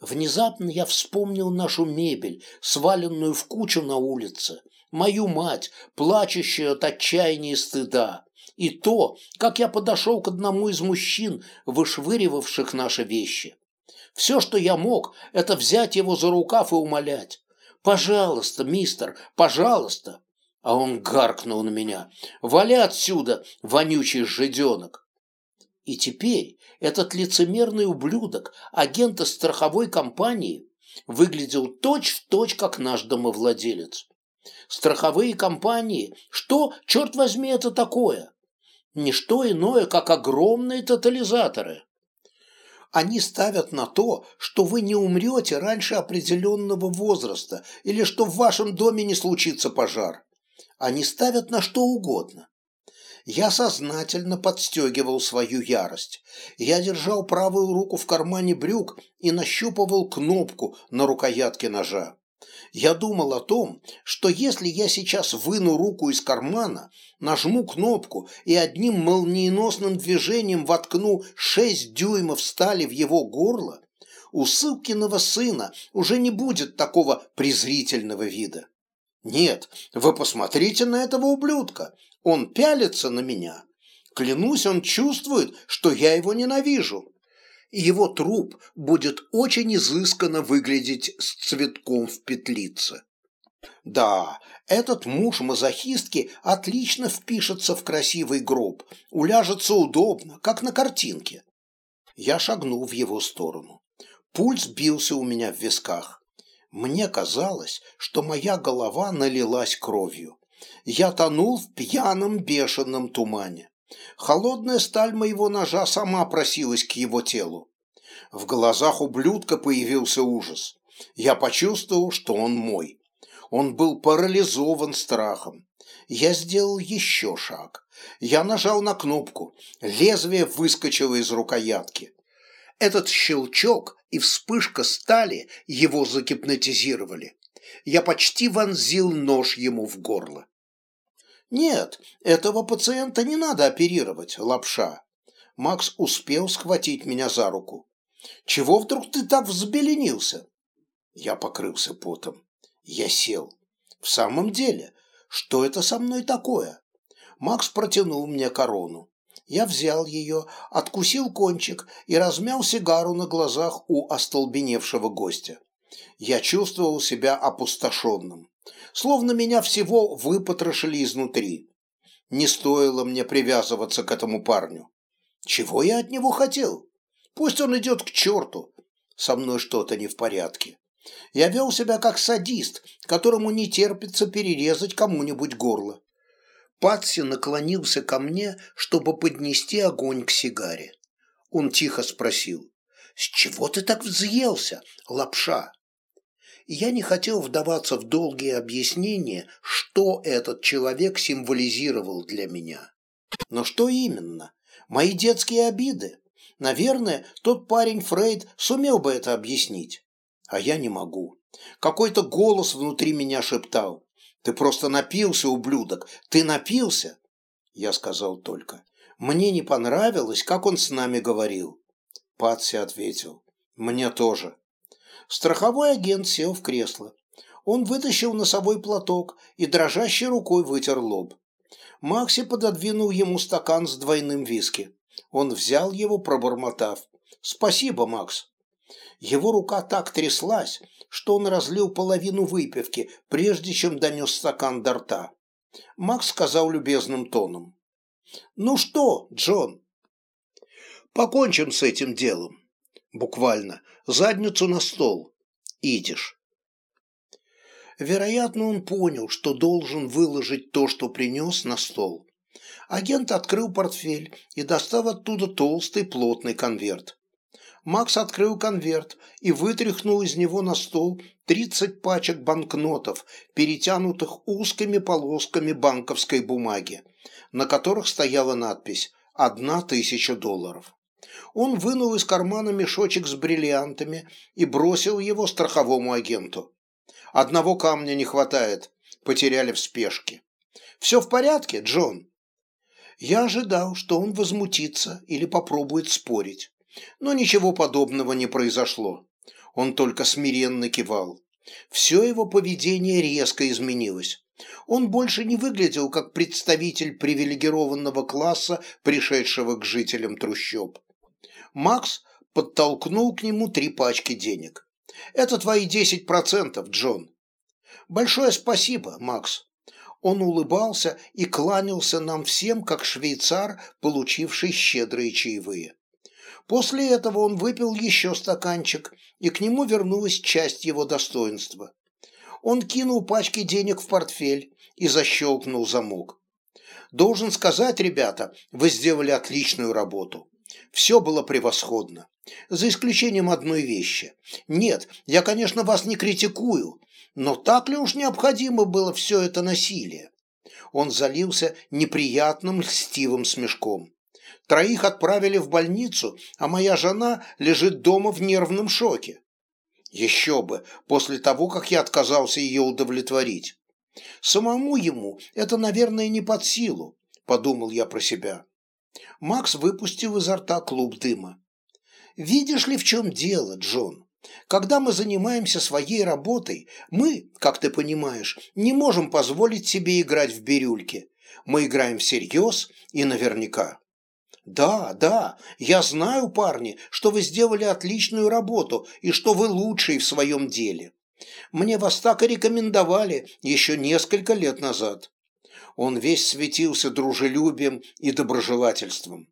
Speaker 1: Внезапно я вспомнил нашу мебель, сваленную в кучу на улице, мою мать, плачущую от отчаяния и стыда, и то, как я подошел к одному из мужчин, вышвыривавших наши вещи. Все, что я мог, это взять его за рукав и умолять. «Пожалуйста, мистер, пожалуйста!» А он гаркнул на меня. «Вали отсюда, вонючий жиденок!» И теперь этот лицемерный ублюдок, агент страховой компании, выглядел точь-в-точь, точь, как наш домовладелец. Страховые компании, что, черт возьми, это такое? Ничто иное, как огромные тотализаторы. Они ставят на то, что вы не умрете раньше определенного возраста или что в вашем доме не случится пожар. Они ставят на что угодно. Я сознательно подстегивал свою ярость. Я держал правую руку в кармане брюк и нащупывал кнопку на рукоятке ножа. Я думал о том, что если я сейчас выну руку из кармана, нажму кнопку и одним молниеносным движением воткну шесть дюймов стали в его горло, у Сылкиного сына уже не будет такого презрительного вида. Нет, вы посмотрите на этого ублюдка. Он пялится на меня. Клянусь, он чувствует, что я его ненавижу его труп будет очень изысканно выглядеть с цветком в петлице. Да, этот муж мазохистки отлично впишется в красивый гроб, уляжется удобно, как на картинке. Я шагнул в его сторону. Пульс бился у меня в висках. Мне казалось, что моя голова налилась кровью. Я тонул в пьяном бешеном тумане. Холодная сталь моего ножа сама просилась к его телу. В глазах ублюдка появился ужас. Я почувствовал, что он мой. Он был парализован страхом. Я сделал еще шаг. Я нажал на кнопку. Лезвие выскочило из рукоятки. Этот щелчок и вспышка стали его загипнотизировали. Я почти вонзил нож ему в горло. «Нет, этого пациента не надо оперировать, лапша». Макс успел схватить меня за руку. «Чего вдруг ты так взбеленился?» Я покрылся потом. Я сел. «В самом деле, что это со мной такое?» Макс протянул мне корону. Я взял ее, откусил кончик и размял сигару на глазах у остолбеневшего гостя. Я чувствовал себя опустошенным, словно меня всего выпотрошили изнутри. Не стоило мне привязываться к этому парню. Чего я от него хотел? Пусть он идет к черту. Со мной что-то не в порядке. Я вел себя как садист, которому не терпится перерезать кому-нибудь горло. Патси наклонился ко мне, чтобы поднести огонь к сигаре. Он тихо спросил, «С чего ты так взъелся, лапша?» Я не хотел вдаваться в долгие объяснения, что этот человек символизировал для меня. Но что именно? Мои детские обиды? Наверное, тот парень Фрейд сумел бы это объяснить. А я не могу. Какой-то голос внутри меня шептал. Ты просто напился, ублюдок. Ты напился. Я сказал только. Мне не понравилось, как он с нами говорил. Патси ответил. Мне тоже. Страховой агент сел в кресло. Он вытащил носовой платок и дрожащей рукой вытер лоб. Макси пододвинул ему стакан с двойным виски. Он взял его, пробормотав. «Спасибо, Макс». Его рука так тряслась, что он разлил половину выпивки, прежде чем донес стакан до рта. Макс сказал любезным тоном. «Ну что, Джон?» «Покончим с этим делом. Буквально. Задницу на стол. Идешь». Вероятно, он понял, что должен выложить то, что принес, на стол. Агент открыл портфель и достал оттуда толстый плотный конверт. Макс открыл конверт и вытряхнул из него на стол 30 пачек банкнотов, перетянутых узкими полосками банковской бумаги, на которых стояла надпись «Одна тысяча долларов». Он вынул из кармана мешочек с бриллиантами и бросил его страховому агенту. «Одного камня не хватает. Потеряли в спешке». «Все в порядке, Джон?» Я ожидал, что он возмутится или попробует спорить. Но ничего подобного не произошло. Он только смиренно кивал. Все его поведение резко изменилось. Он больше не выглядел как представитель привилегированного класса, пришедшего к жителям трущоб. Макс подтолкнул к нему три пачки денег. «Это твои десять процентов, Джон». «Большое спасибо, Макс». Он улыбался и кланялся нам всем, как швейцар, получивший щедрые чаевые. После этого он выпил еще стаканчик, и к нему вернулась часть его достоинства. Он кинул пачки денег в портфель и защелкнул замок. «Должен сказать, ребята, вы сделали отличную работу. Все было превосходно. За исключением одной вещи. Нет, я, конечно, вас не критикую, но так ли уж необходимо было все это насилие?» Он залился неприятным льстивым смешком. Троих отправили в больницу, а моя жена лежит дома в нервном шоке. Еще бы, после того, как я отказался ее удовлетворить. Самому ему это, наверное, не под силу, подумал я про себя. Макс выпустил изо рта клуб дыма. Видишь ли, в чем дело, Джон? Когда мы занимаемся своей работой, мы, как ты понимаешь, не можем позволить себе играть в бирюльки. Мы играем всерьез и наверняка. «Да, да, я знаю, парни, что вы сделали отличную работу и что вы лучшие в своем деле. Мне вас так и рекомендовали еще несколько лет назад». Он весь светился дружелюбием и доброжелательством.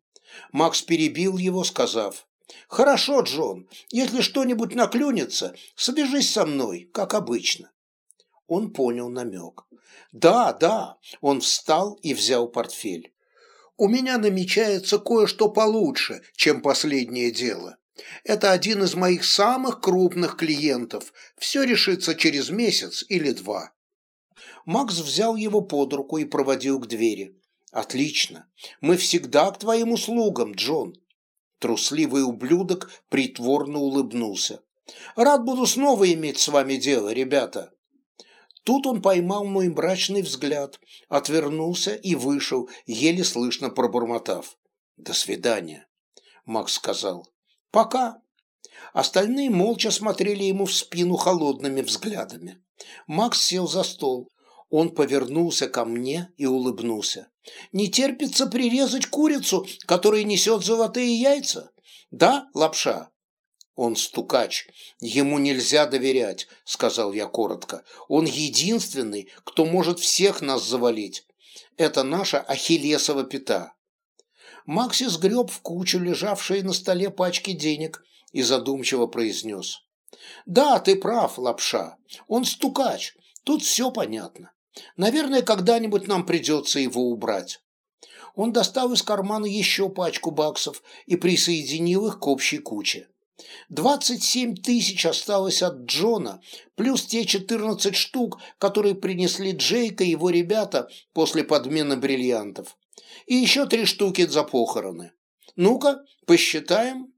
Speaker 1: Макс перебил его, сказав, «Хорошо, Джон, если что-нибудь наклюнется, свяжись со мной, как обычно». Он понял намек. «Да, да», он встал и взял портфель. «У меня намечается кое-что получше, чем последнее дело. Это один из моих самых крупных клиентов. Все решится через месяц или два». Макс взял его под руку и проводил к двери. «Отлично. Мы всегда к твоим услугам, Джон». Трусливый ублюдок притворно улыбнулся. «Рад буду снова иметь с вами дело, ребята». Тут он поймал мой мрачный взгляд, отвернулся и вышел, еле слышно пробормотав. «До свидания», — Макс сказал. «Пока». Остальные молча смотрели ему в спину холодными взглядами. Макс сел за стол. Он повернулся ко мне и улыбнулся. «Не терпится прирезать курицу, которая несет золотые яйца? Да, лапша?» «Он стукач. Ему нельзя доверять», — сказал я коротко. «Он единственный, кто может всех нас завалить. Это наша ахиллесова пята». Макси сгреб в кучу лежавшие на столе пачки денег и задумчиво произнес. «Да, ты прав, лапша. Он стукач. Тут все понятно. Наверное, когда-нибудь нам придется его убрать. Он достал из кармана еще пачку баксов и присоединил их к общей куче. Двадцать семь тысяч осталось от Джона, плюс те четырнадцать штук, которые принесли Джейк и его ребята после подмены бриллиантов. И еще три штуки за похороны. Ну-ка, посчитаем.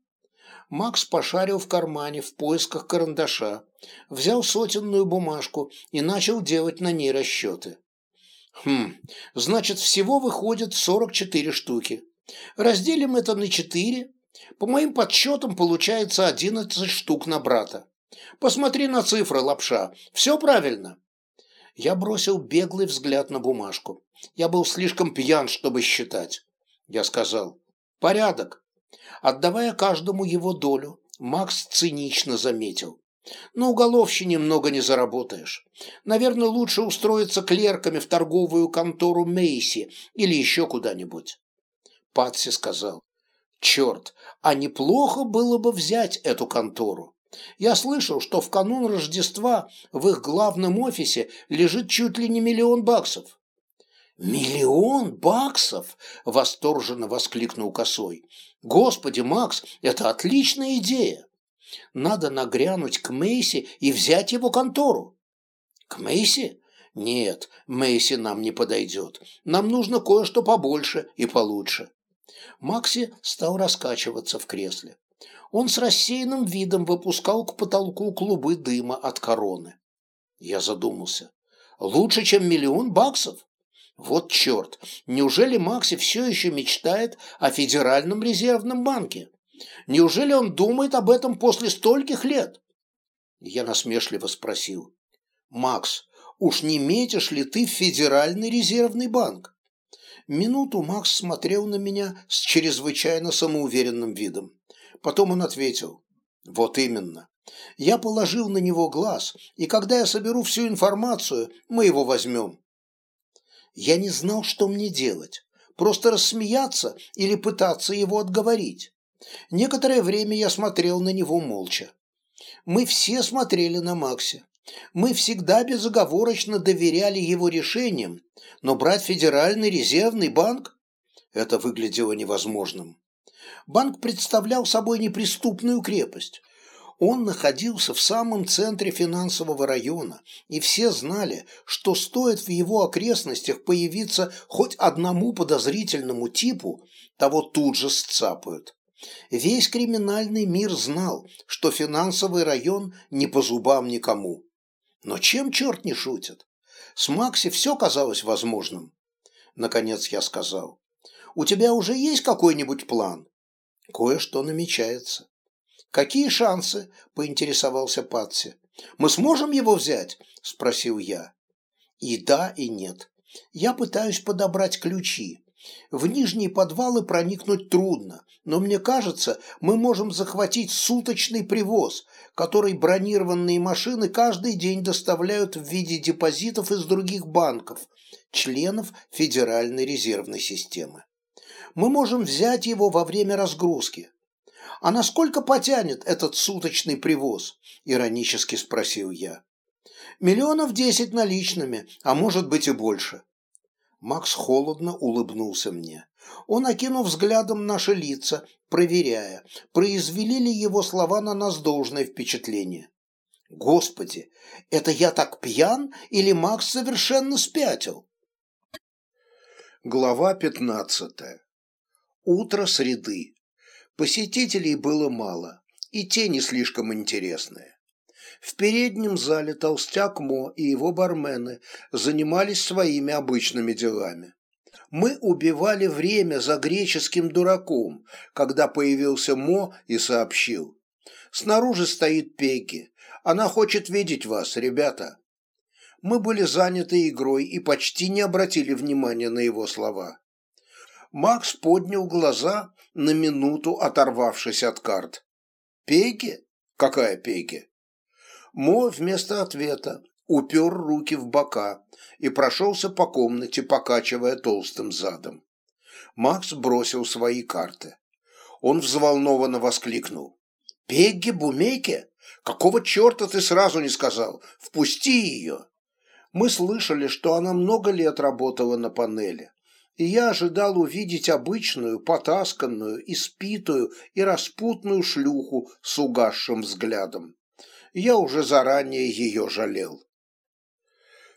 Speaker 1: Макс пошарил в кармане в поисках карандаша, взял сотенную бумажку и начал делать на ней расчеты. Хм, значит, всего выходит 44 штуки. Разделим это на 4. По моим подсчетам получается 11 штук на брата. Посмотри на цифры, лапша. Все правильно. Я бросил беглый взгляд на бумажку. Я был слишком пьян, чтобы считать. Я сказал, порядок. Отдавая каждому его долю, Макс цинично заметил. На уголовщине много не заработаешь. Наверное, лучше устроиться клерками в торговую контору Мейси или еще куда-нибудь. Патси сказал. Черт, а неплохо было бы взять эту контору. Я слышал, что в канун Рождества в их главном офисе лежит чуть ли не миллион баксов. «Миллион баксов!» – восторженно воскликнул Косой. «Господи, Макс, это отличная идея! Надо нагрянуть к Мейси и взять его контору». «К Мейси? Нет, Мейси нам не подойдет. Нам нужно кое-что побольше и получше». Макси стал раскачиваться в кресле. Он с рассеянным видом выпускал к потолку клубы дыма от короны. Я задумался. «Лучше, чем миллион баксов?» Вот черт, неужели Макси все еще мечтает о Федеральном резервном банке? Неужели он думает об этом после стольких лет? Я насмешливо спросил. Макс, уж не метишь ли ты в Федеральный резервный банк? Минуту Макс смотрел на меня с чрезвычайно самоуверенным видом. Потом он ответил. Вот именно. Я положил на него глаз, и когда я соберу всю информацию, мы его возьмем. Я не знал, что мне делать. Просто рассмеяться или пытаться его отговорить. Некоторое время я смотрел на него молча. Мы все смотрели на Максе. Мы всегда безоговорочно доверяли его решениям, но брать Федеральный резервный банк – это выглядело невозможным. Банк представлял собой неприступную крепость – он находился в самом центре финансового района, и все знали, что стоит в его окрестностях появиться хоть одному подозрительному типу, того тут же сцапают. Весь криминальный мир знал, что финансовый район не по зубам никому. Но чем черт не шутит? С Макси все казалось возможным. Наконец я сказал. «У тебя уже есть какой-нибудь план?» «Кое-что намечается». «Какие шансы?» – поинтересовался Патси. «Мы сможем его взять?» – спросил я. И да, и нет. Я пытаюсь подобрать ключи. В нижние подвалы проникнуть трудно, но мне кажется, мы можем захватить суточный привоз, который бронированные машины каждый день доставляют в виде депозитов из других банков, членов Федеральной резервной системы. Мы можем взять его во время разгрузки. «А насколько потянет этот суточный привоз?» – иронически спросил я. Миллионов десять наличными, а может быть и больше. Макс холодно улыбнулся мне. Он окинул взглядом наши лица, проверяя, произвели ли его слова на нас должное впечатление. Господи, это я так пьян или Макс совершенно спятил? Глава пятнадцатая. Утро среды. Посетителей было мало, и те не слишком интересные. В переднем зале толстяк Мо и его бармены занимались своими обычными делами. Мы убивали время за греческим дураком, когда появился Мо и сообщил. Снаружи стоит Пеки. Она хочет видеть вас, ребята. Мы были заняты игрой и почти не обратили внимания на его слова. Макс поднял глаза, на минуту оторвавшись от карт. «Пеги? Какая Пеги?» Мо вместо ответа упер руки в бока и прошелся по комнате, покачивая толстым задом. Макс бросил свои карты. Он взволнованно воскликнул. «Пегги Бумейке? Какого черта ты сразу не сказал? Впусти ее!» Мы слышали, что она много лет работала на панели и я ожидал увидеть обычную, потасканную, испитую и распутную шлюху с угасшим взглядом. Я уже заранее ее жалел.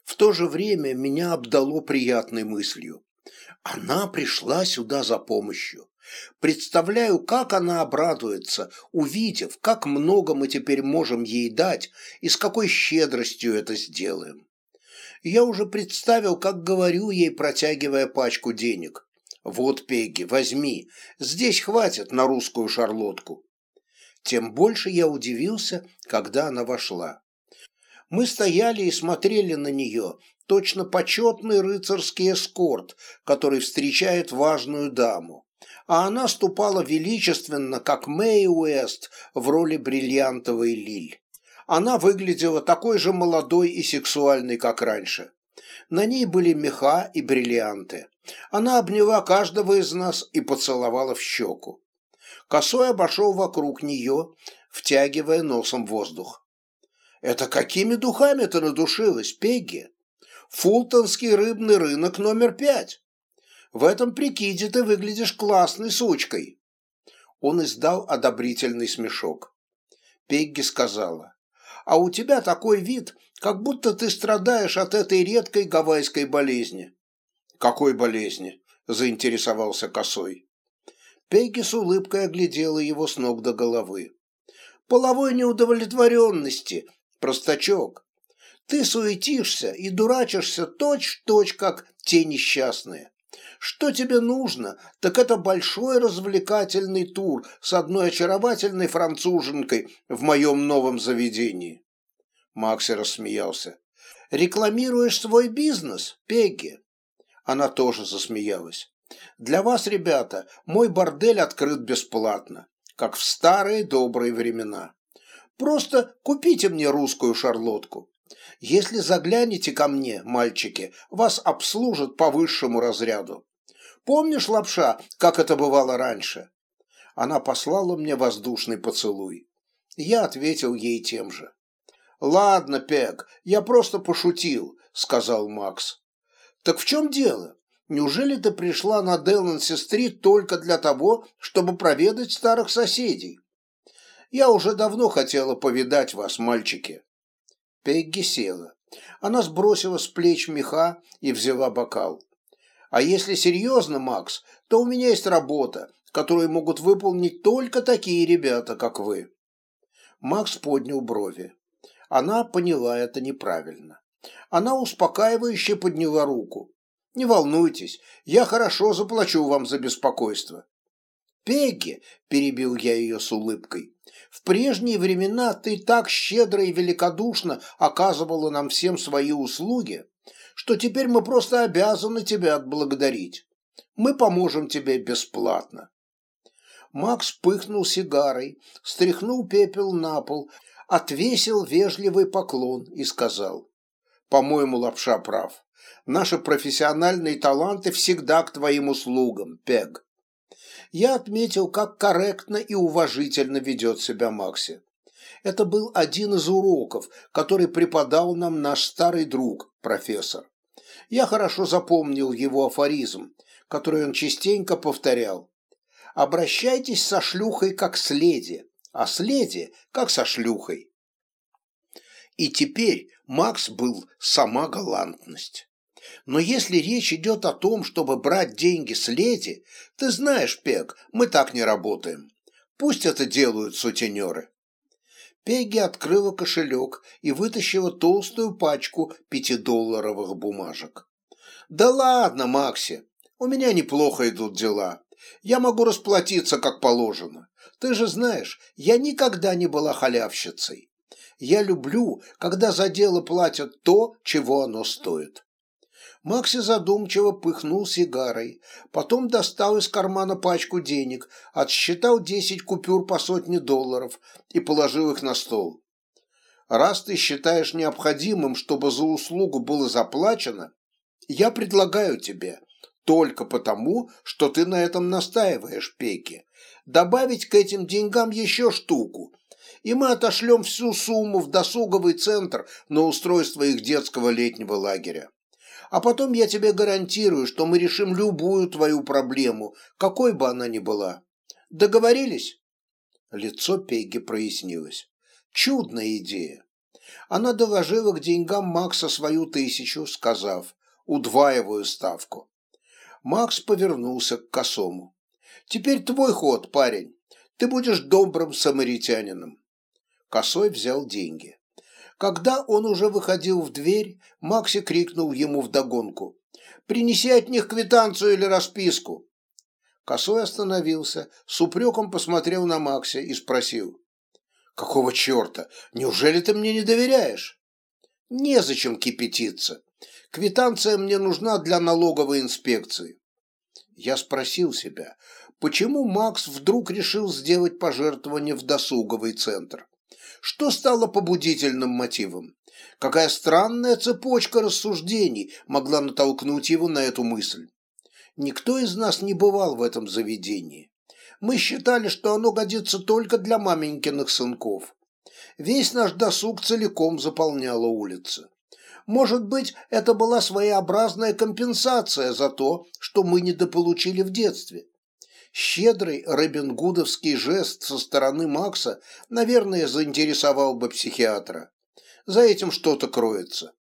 Speaker 1: В то же время меня обдало приятной мыслью. Она пришла сюда за помощью. Представляю, как она обрадуется, увидев, как много мы теперь можем ей дать и с какой щедростью это сделаем я уже представил, как говорю ей, протягивая пачку денег. «Вот, Пегги, возьми, здесь хватит на русскую шарлотку». Тем больше я удивился, когда она вошла. Мы стояли и смотрели на нее, точно почетный рыцарский эскорт, который встречает важную даму. А она ступала величественно, как Мэй Уэст в роли бриллиантовой лиль. Она выглядела такой же молодой и сексуальной, как раньше. На ней были меха и бриллианты. Она обняла каждого из нас и поцеловала в щеку. Косой обошел вокруг нее, втягивая носом воздух. «Это какими духами ты надушилась, Пегги? Фултонский рыбный рынок номер пять. В этом прикиде ты выглядишь классной сучкой». Он издал одобрительный смешок. Пегги сказала, а у тебя такой вид, как будто ты страдаешь от этой редкой гавайской болезни». «Какой болезни?» – заинтересовался Косой. Пегги с улыбкой оглядела его с ног до головы. «Половой неудовлетворенности, простачок. Ты суетишься и дурачишься точь-в-точь, -точь, как те несчастные. Что тебе нужно, так это большой развлекательный тур с одной очаровательной француженкой в моем новом заведении. Макси рассмеялся. Рекламируешь свой бизнес, Пегги? Она тоже засмеялась. Для вас, ребята, мой бордель открыт бесплатно, как в старые добрые времена. Просто купите мне русскую шарлотку. Если заглянете ко мне, мальчики, вас обслужат по высшему разряду. Помнишь, лапша, как это бывало раньше?» Она послала мне воздушный поцелуй. Я ответил ей тем же. «Ладно, Пег, я просто пошутил», — сказал Макс. «Так в чем дело? Неужели ты пришла на Деланси-стрит только для того, чтобы проведать старых соседей? Я уже давно хотела повидать вас, мальчики». Пегги села. Она сбросила с плеч меха и взяла бокал. А если серьезно, Макс, то у меня есть работа, которую могут выполнить только такие ребята, как вы. Макс поднял брови. Она поняла это неправильно. Она успокаивающе подняла руку. «Не волнуйтесь, я хорошо заплачу вам за беспокойство». «Пегги», – перебил я ее с улыбкой, – «в прежние времена ты так щедро и великодушно оказывала нам всем свои услуги, что теперь мы просто обязаны тебя отблагодарить. Мы поможем тебе бесплатно». Макс пыхнул сигарой, стряхнул пепел на пол, отвесил вежливый поклон и сказал, «По-моему, лапша прав. Наши профессиональные таланты всегда к твоим услугам, Пег». Я отметил, как корректно и уважительно ведет себя Макси. Это был один из уроков, который преподал нам наш старый друг, профессор. Я хорошо запомнил его афоризм, который он частенько повторял. «Обращайтесь со шлюхой как с леди, а с леди как со шлюхой». И теперь Макс был сама галантность. Но если речь идет о том, чтобы брать деньги с леди, ты знаешь, Пег, мы так не работаем. Пусть это делают сутенеры. Пегги открыла кошелек и вытащила толстую пачку пятидолларовых бумажек. «Да ладно, Макси, у меня неплохо идут дела. Я могу расплатиться как положено. Ты же знаешь, я никогда не была халявщицей. Я люблю, когда за дело платят то, чего оно стоит». Макси задумчиво пыхнул сигарой, потом достал из кармана пачку денег, отсчитал десять купюр по сотне долларов и положил их на стол. «Раз ты считаешь необходимым, чтобы за услугу было заплачено, я предлагаю тебе, только потому, что ты на этом настаиваешь, Пеки, добавить к этим деньгам еще штуку, и мы отошлем всю сумму в досуговый центр на устройство их детского летнего лагеря а потом я тебе гарантирую, что мы решим любую твою проблему, какой бы она ни была. Договорились?» Лицо Пегги прояснилось. «Чудная идея!» Она доложила к деньгам Макса свою тысячу, сказав «удваиваю ставку». Макс повернулся к косому. «Теперь твой ход, парень. Ты будешь добрым самаритянином». Косой взял деньги. Когда он уже выходил в дверь, Макси крикнул ему вдогонку. «Принеси от них квитанцию или расписку!» Косой остановился, с упреком посмотрел на Макси и спросил. «Какого черта? Неужели ты мне не доверяешь?» «Незачем кипятиться. Квитанция мне нужна для налоговой инспекции». Я спросил себя, почему Макс вдруг решил сделать пожертвование в досуговый центр. Что стало побудительным мотивом? Какая странная цепочка рассуждений могла натолкнуть его на эту мысль? Никто из нас не бывал в этом заведении. Мы считали, что оно годится только для маменькиных сынков. Весь наш досуг целиком заполняла улица. Может быть, это была своеобразная компенсация за то, что мы недополучили в детстве. Щедрый робингудовский жест со стороны Макса, наверное, заинтересовал бы психиатра. За этим что-то кроется.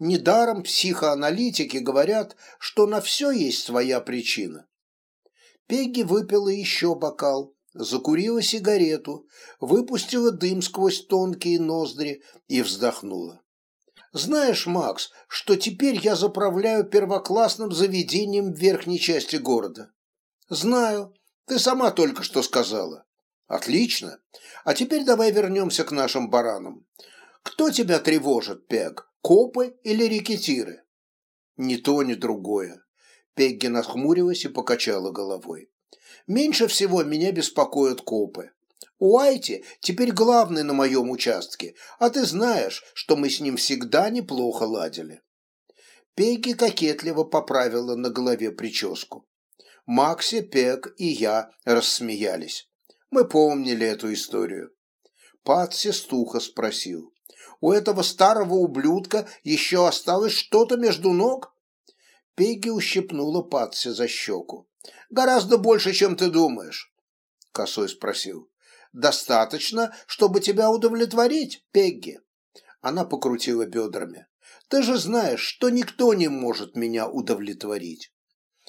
Speaker 1: Недаром психоаналитики говорят, что на все есть своя причина. Пегги выпила еще бокал, закурила сигарету, выпустила дым сквозь тонкие ноздри и вздохнула. «Знаешь, Макс, что теперь я заправляю первоклассным заведением в верхней части города?» «Знаю. Ты сама только что сказала». «Отлично. А теперь давай вернемся к нашим баранам. Кто тебя тревожит, Пег? Копы или рекетиры?» «Ни то, ни другое». Пегги нахмурилась и покачала головой. «Меньше всего меня беспокоят копы. Уайти теперь главный на моем участке, а ты знаешь, что мы с ним всегда неплохо ладили». Пегги кокетливо поправила на голове прическу. Макси, Пек и я рассмеялись. Мы помнили эту историю. Патси стуха спросил. «У этого старого ублюдка еще осталось что-то между ног?» Пегги ущипнула Патси за щеку. «Гораздо больше, чем ты думаешь», — Косой спросил. «Достаточно, чтобы тебя удовлетворить, Пегги?» Она покрутила бедрами. «Ты же знаешь, что никто не может меня удовлетворить».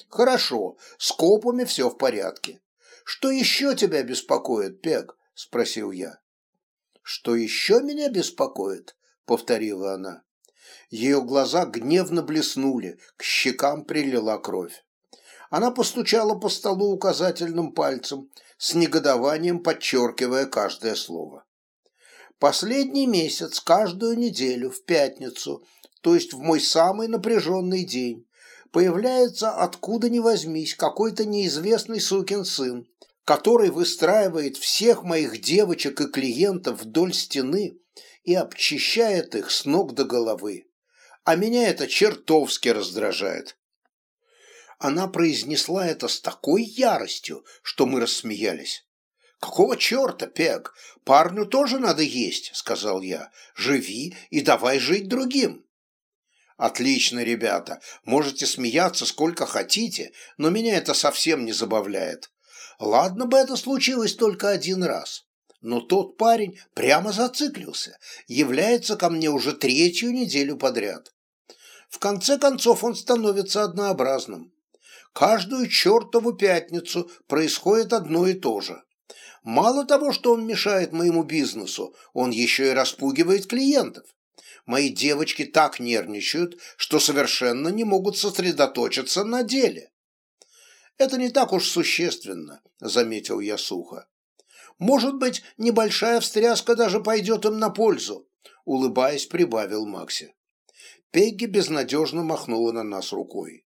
Speaker 1: Хорошо, с копами все в порядке. Что еще тебя беспокоит, Пег? Спросил я. Что еще меня беспокоит? Повторила она. Ее глаза гневно блеснули, к щекам прилила кровь. Она постучала по столу указательным пальцем, с негодованием подчеркивая каждое слово. Последний месяц, каждую неделю, в пятницу, то есть в мой самый напряженный день, появляется откуда ни возьмись какой-то неизвестный сукин сын, который выстраивает всех моих девочек и клиентов вдоль стены и обчищает их с ног до головы. А меня это чертовски раздражает. Она произнесла это с такой яростью, что мы рассмеялись. «Какого черта, Пег? Парню тоже надо есть», — сказал я. «Живи и давай жить другим». «Отлично, ребята. Можете смеяться сколько хотите, но меня это совсем не забавляет. Ладно бы это случилось только один раз. Но тот парень прямо зациклился, является ко мне уже третью неделю подряд. В конце концов он становится однообразным. Каждую чертову пятницу происходит одно и то же. Мало того, что он мешает моему бизнесу, он еще и распугивает клиентов. Мои девочки так нервничают, что совершенно не могут сосредоточиться на деле. Это не так уж существенно, заметил я сухо. Может быть, небольшая встряска даже пойдет им на пользу, улыбаясь, прибавил Макси. Пегги безнадежно махнула на нас рукой.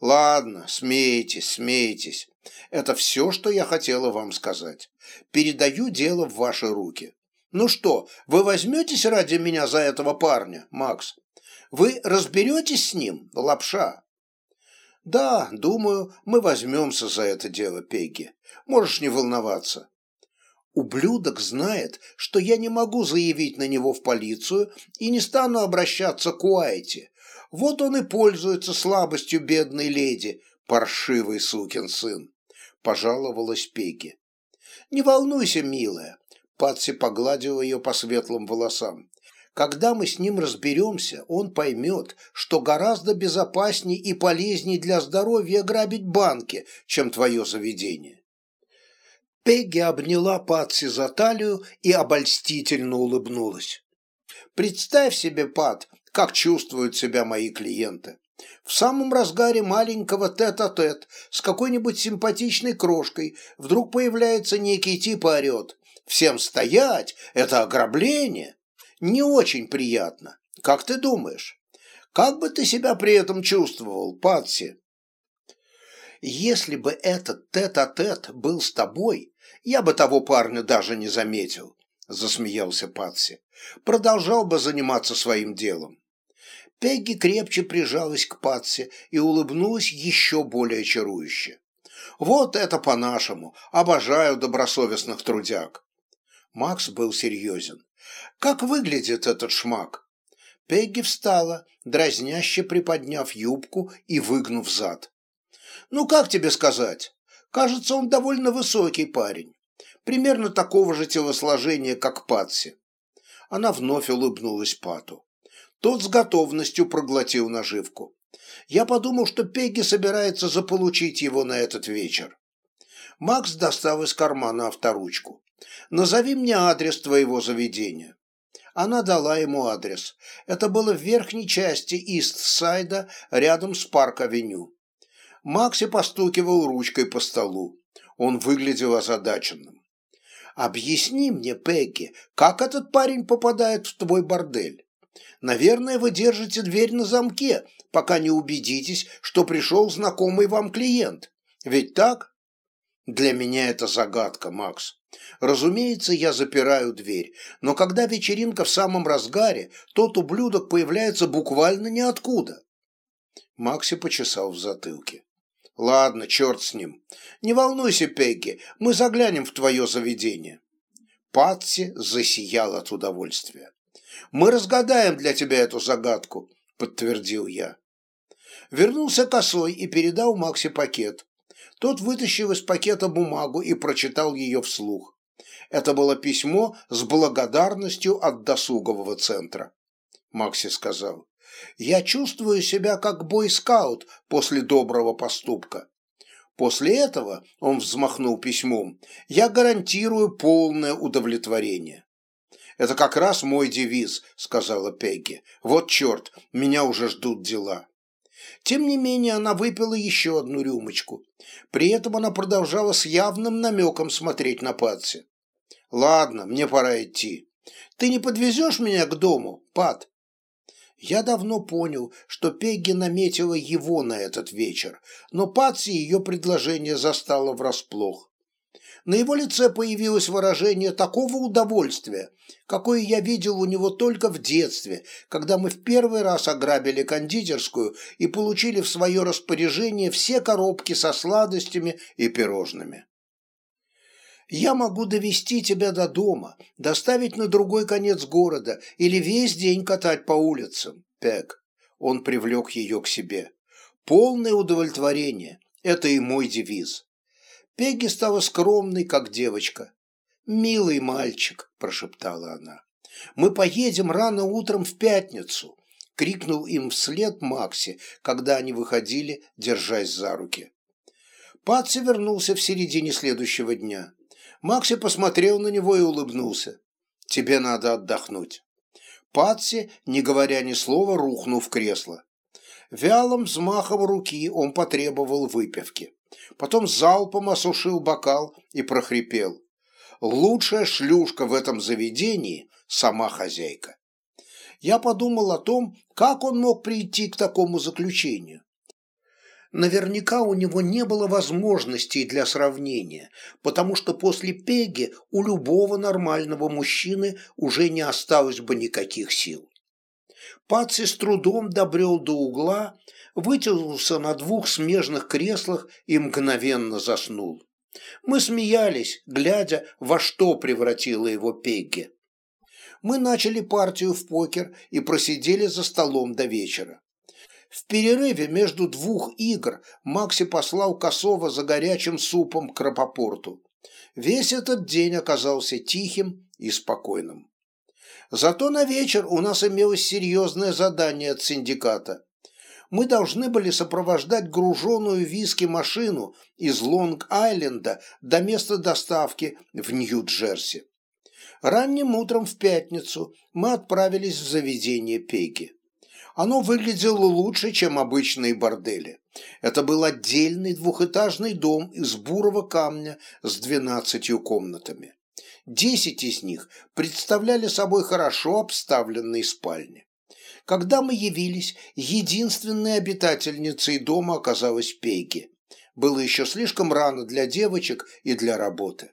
Speaker 1: «Ладно, смейтесь, смейтесь. Это все, что я хотела вам сказать. Передаю дело в ваши руки. Ну что, вы возьметесь ради меня за этого парня, Макс? Вы разберетесь с ним, лапша?» «Да, думаю, мы возьмемся за это дело, Пегги. Можешь не волноваться. Ублюдок знает, что я не могу заявить на него в полицию и не стану обращаться к Уайте. Вот он и пользуется слабостью бедной леди, паршивый сукин сын, — пожаловалась Пеги. Не волнуйся, милая, — Патси погладила ее по светлым волосам. Когда мы с ним разберемся, он поймет, что гораздо безопаснее и полезнее для здоровья грабить банки, чем твое заведение. Пегги обняла Патси за талию и обольстительно улыбнулась. «Представь себе, Пат, как чувствуют себя мои клиенты. В самом разгаре маленького тет-а-тет -тет с какой-нибудь симпатичной крошкой вдруг появляется некий тип и орет. Всем стоять! Это ограбление! Не очень приятно. Как ты думаешь? Как бы ты себя при этом чувствовал, Патси?» Если бы этот тет-а-тет -тет был с тобой, я бы того парня даже не заметил, засмеялся Патси. Продолжал бы заниматься своим делом. Пегги крепче прижалась к Патси и улыбнулась еще более чарующе. «Вот это по-нашему! Обожаю добросовестных трудяг!» Макс был серьезен. «Как выглядит этот шмак?» Пегги встала, дразняще приподняв юбку и выгнув зад. Ну, как тебе сказать? Кажется, он довольно высокий парень. Примерно такого же телосложения, как Патси. Она вновь улыбнулась Пату. Тот с готовностью проглотил наживку. Я подумал, что Пегги собирается заполучить его на этот вечер. Макс достал из кармана авторучку. «Назови мне адрес твоего заведения». Она дала ему адрес. Это было в верхней части Ист-Сайда, рядом с Парк-авеню. Макси постукивал ручкой по столу. Он выглядел озадаченным. «Объясни мне, Пегги, как этот парень попадает в твой бордель? Наверное, вы держите дверь на замке, пока не убедитесь, что пришел знакомый вам клиент. Ведь так?» «Для меня это загадка, Макс. Разумеется, я запираю дверь, но когда вечеринка в самом разгаре, тот ублюдок появляется буквально ниоткуда». Макси почесал в затылке. Ладно, черт с ним. Не волнуйся, Пегги, мы заглянем в твое заведение. Патси засиял от удовольствия. Мы разгадаем для тебя эту загадку, подтвердил я. Вернулся косой и передал Макси пакет. Тот вытащил из пакета бумагу и прочитал ее вслух. Это было письмо с благодарностью от досугового центра. Макси сказал. Я чувствую себя как бойскаут после доброго поступка. После этого, он взмахнул письмом, я гарантирую полное удовлетворение. «Это как раз мой девиз», — сказала Пегги. «Вот черт, меня уже ждут дела». Тем не менее, она выпила еще одну рюмочку. При этом она продолжала с явным намеком смотреть на Патси. «Ладно, мне пора идти. Ты не подвезешь меня к дому, Пат?» Я давно понял, что Пегги наметила его на этот вечер, но Патси ее предложение застало врасплох. На его лице появилось выражение такого удовольствия, какое я видел у него только в детстве, когда мы в первый раз ограбили кондитерскую и получили в свое распоряжение все коробки со сладостями и пирожными. Я могу довести тебя до дома, доставить на другой конец города или весь день катать по улицам, Пег. Он привлек ее к себе. Полное удовлетворение. Это и мой девиз. Пегги стала скромной, как девочка. «Милый мальчик», – прошептала она. «Мы поедем рано утром в пятницу», – крикнул им вслед Макси, когда они выходили, держась за руки. Патси вернулся в середине следующего дня. Макси посмотрел на него и улыбнулся. «Тебе надо отдохнуть». Патси, не говоря ни слова, рухнул в кресло. Вялым взмахом руки он потребовал выпивки. Потом залпом осушил бокал и прохрипел. «Лучшая шлюшка в этом заведении – сама хозяйка». Я подумал о том, как он мог прийти к такому заключению. Наверняка у него не было возможностей для сравнения, потому что после Пеги у любого нормального мужчины уже не осталось бы никаких сил. Паци с трудом добрел до угла, вытянулся на двух смежных креслах и мгновенно заснул. Мы смеялись, глядя, во что превратила его Пегги. Мы начали партию в покер и просидели за столом до вечера. В перерыве между двух игр Макси послал Косова за горячим супом к Рапопорту. Весь этот день оказался тихим и спокойным. Зато на вечер у нас имелось серьезное задание от синдиката. Мы должны были сопровождать груженную виски машину из Лонг-Айленда до места доставки в Нью-Джерси. Ранним утром в пятницу мы отправились в заведение Пеги. Оно выглядело лучше, чем обычные бордели. Это был отдельный двухэтажный дом из бурого камня с двенадцатью комнатами. Десять из них представляли собой хорошо обставленные спальни. Когда мы явились, единственной обитательницей дома оказалась Пегги. Было еще слишком рано для девочек и для работы.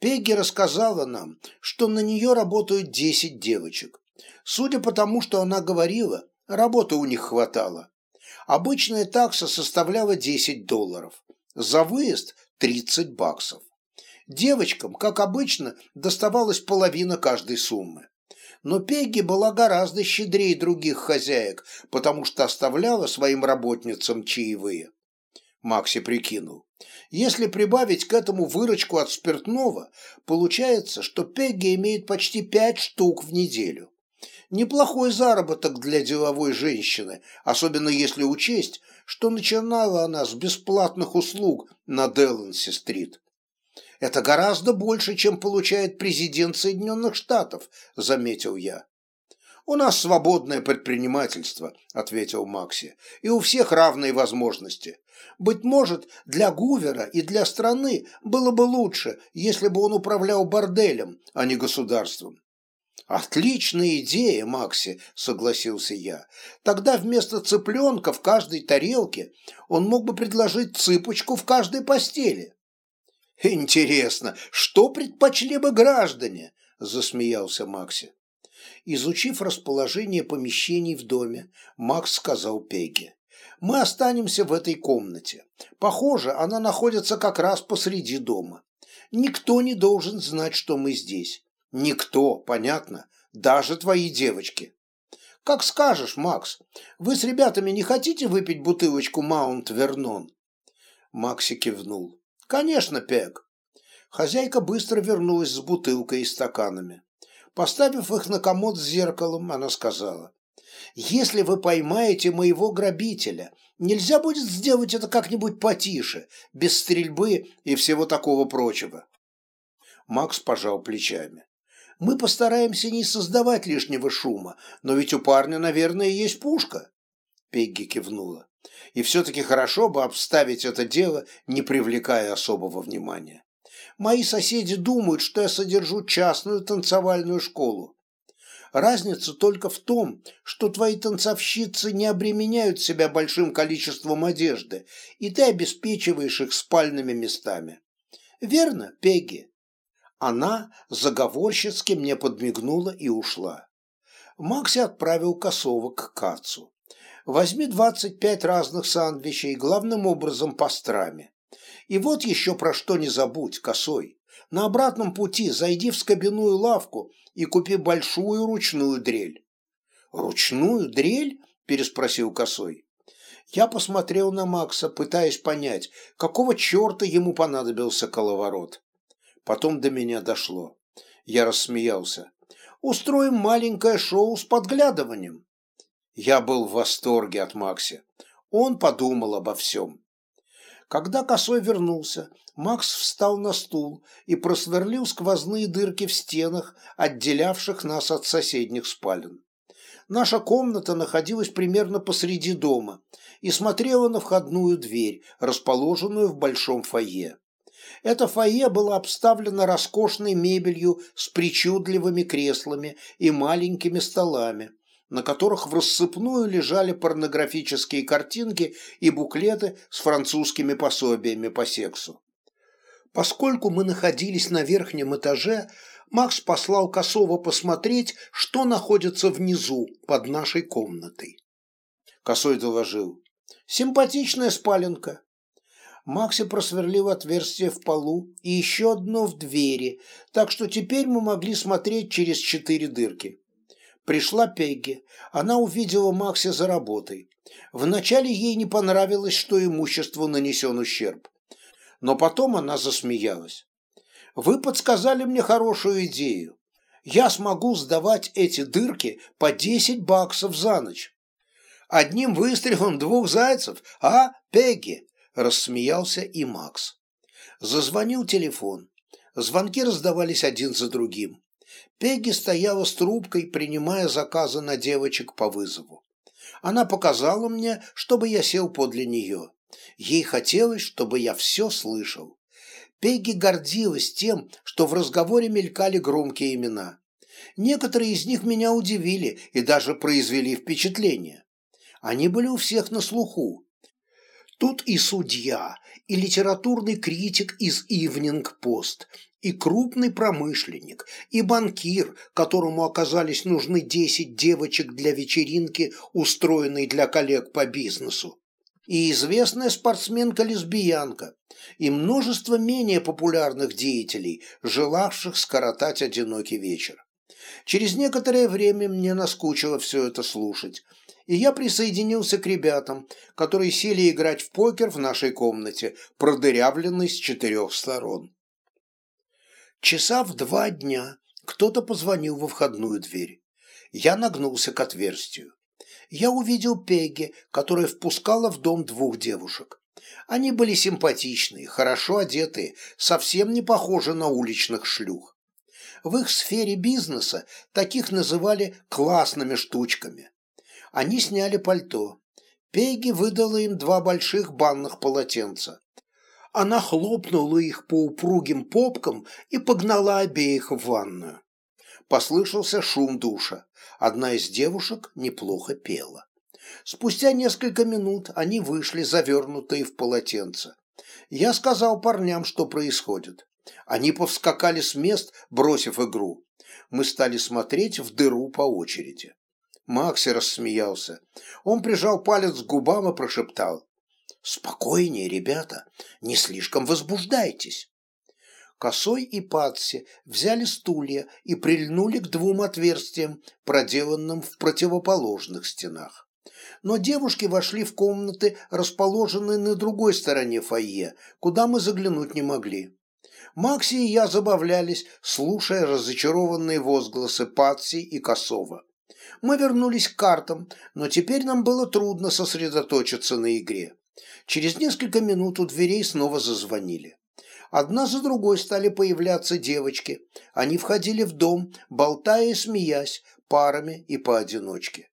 Speaker 1: Пегги рассказала нам, что на нее работают десять девочек. Судя по тому, что она говорила, работы у них хватало. Обычная такса составляла 10 долларов. За выезд 30 баксов. Девочкам, как обычно, доставалась половина каждой суммы. Но Пегги была гораздо щедрее других хозяек, потому что оставляла своим работницам чаевые. Макси прикинул. Если прибавить к этому выручку от спиртного, получается, что Пегги имеет почти пять штук в неделю. Неплохой заработок для деловой женщины, особенно если учесть, что начинала она с бесплатных услуг на Деланси-стрит. «Это гораздо больше, чем получает президент Соединенных Штатов», – заметил я. «У нас свободное предпринимательство», – ответил Макси, – «и у всех равные возможности. Быть может, для Гувера и для страны было бы лучше, если бы он управлял борделем, а не государством. «Отличная идея, Макси», — согласился я. «Тогда вместо цыпленка в каждой тарелке он мог бы предложить цыпочку в каждой постели». «Интересно, что предпочли бы граждане?» — засмеялся Макси. Изучив расположение помещений в доме, Макс сказал Пегги. «Мы останемся в этой комнате. Похоже, она находится как раз посреди дома. Никто не должен знать, что мы здесь. Никто, понятно, даже твои девочки. Как скажешь, Макс. Вы с ребятами не хотите выпить бутылочку Маунт Вернон? Макси кивнул. Конечно, Пег. Хозяйка быстро вернулась с бутылкой и стаканами. Поставив их на комод с зеркалом, она сказала. «Если вы поймаете моего грабителя, нельзя будет сделать это как-нибудь потише, без стрельбы и всего такого прочего». Макс пожал плечами. Мы постараемся не создавать лишнего шума, но ведь у парня, наверное, есть пушка. Пегги кивнула. И все-таки хорошо бы обставить это дело, не привлекая особого внимания. Мои соседи думают, что я содержу частную танцевальную школу. Разница только в том, что твои танцовщицы не обременяют себя большим количеством одежды, и ты обеспечиваешь их спальными местами. Верно, Пегги? Она заговорщицки мне подмигнула и ушла. Макси отправил косовок к Кацу. Возьми двадцать пять разных сандвичей, главным образом пастрами. И вот еще про что не забудь, косой. На обратном пути зайди в скобяную лавку и купи большую ручную дрель». «Ручную дрель?» – переспросил Косой. Я посмотрел на Макса, пытаясь понять, какого черта ему понадобился коловорот. Потом до меня дошло. Я рассмеялся. «Устроим маленькое шоу с подглядыванием». Я был в восторге от Макси. Он подумал обо всем. Когда Косой вернулся, Макс встал на стул и просверлил сквозные дырки в стенах, отделявших нас от соседних спален. Наша комната находилась примерно посреди дома и смотрела на входную дверь, расположенную в большом фойе. Это фойе было обставлено роскошной мебелью с причудливыми креслами и маленькими столами, на которых в рассыпную лежали порнографические картинки и буклеты с французскими пособиями по сексу. Поскольку мы находились на верхнем этаже, Макс послал Косова посмотреть, что находится внизу, под нашей комнатой. Косой доложил. «Симпатичная спаленка». Макси просверлил отверстие в полу и еще одно в двери, так что теперь мы могли смотреть через четыре дырки. Пришла Пегги. Она увидела Макси за работой. Вначале ей не понравилось, что имуществу нанесен ущерб. Но потом она засмеялась. «Вы подсказали мне хорошую идею. Я смогу сдавать эти дырки по 10 баксов за ночь». «Одним выстрелом двух зайцев, а, Пегги?» – рассмеялся и Макс. Зазвонил телефон. Звонки раздавались один за другим. Пегги стояла с трубкой, принимая заказы на девочек по вызову. Она показала мне, чтобы я сел подле нее. Ей хотелось, чтобы я все слышал. Пегги гордилась тем, что в разговоре мелькали громкие имена. Некоторые из них меня удивили и даже произвели впечатление. Они были у всех на слуху. Тут и судья, и литературный критик из «Ивнинг Пост», и крупный промышленник, и банкир, которому оказались нужны десять девочек для вечеринки, устроенной для коллег по бизнесу, и известная спортсменка-лесбиянка, и множество менее популярных деятелей, желавших скоротать одинокий вечер. Через некоторое время мне наскучило все это слушать, и я присоединился к ребятам, которые сели играть в покер в нашей комнате, продырявленной с четырех сторон. Часа в два дня кто-то позвонил во входную дверь. Я нагнулся к отверстию. Я увидел Пегги, которая впускала в дом двух девушек. Они были симпатичные, хорошо одетые, совсем не похожи на уличных шлюх. В их сфере бизнеса таких называли классными штучками. Они сняли пальто. Пегги выдала им два больших банных полотенца. Она хлопнула их по упругим попкам и погнала обеих в ванную. Послышался шум душа. Одна из девушек неплохо пела. Спустя несколько минут они вышли, завернутые в полотенце. Я сказал парням, что происходит. Они повскакали с мест, бросив игру. Мы стали смотреть в дыру по очереди. Макси рассмеялся. Он прижал палец к губам и прошептал. «Спокойнее, ребята, не слишком возбуждайтесь». Косой и Патси взяли стулья и прильнули к двум отверстиям, проделанным в противоположных стенах. Но девушки вошли в комнаты, расположенные на другой стороне фойе, куда мы заглянуть не могли. Макси и я забавлялись, слушая разочарованные возгласы Патси и Косова. Мы вернулись к картам, но теперь нам было трудно сосредоточиться на игре. Через несколько минут у дверей снова зазвонили. Одна за другой стали появляться девочки. Они входили в дом, болтая и смеясь, парами и поодиночке.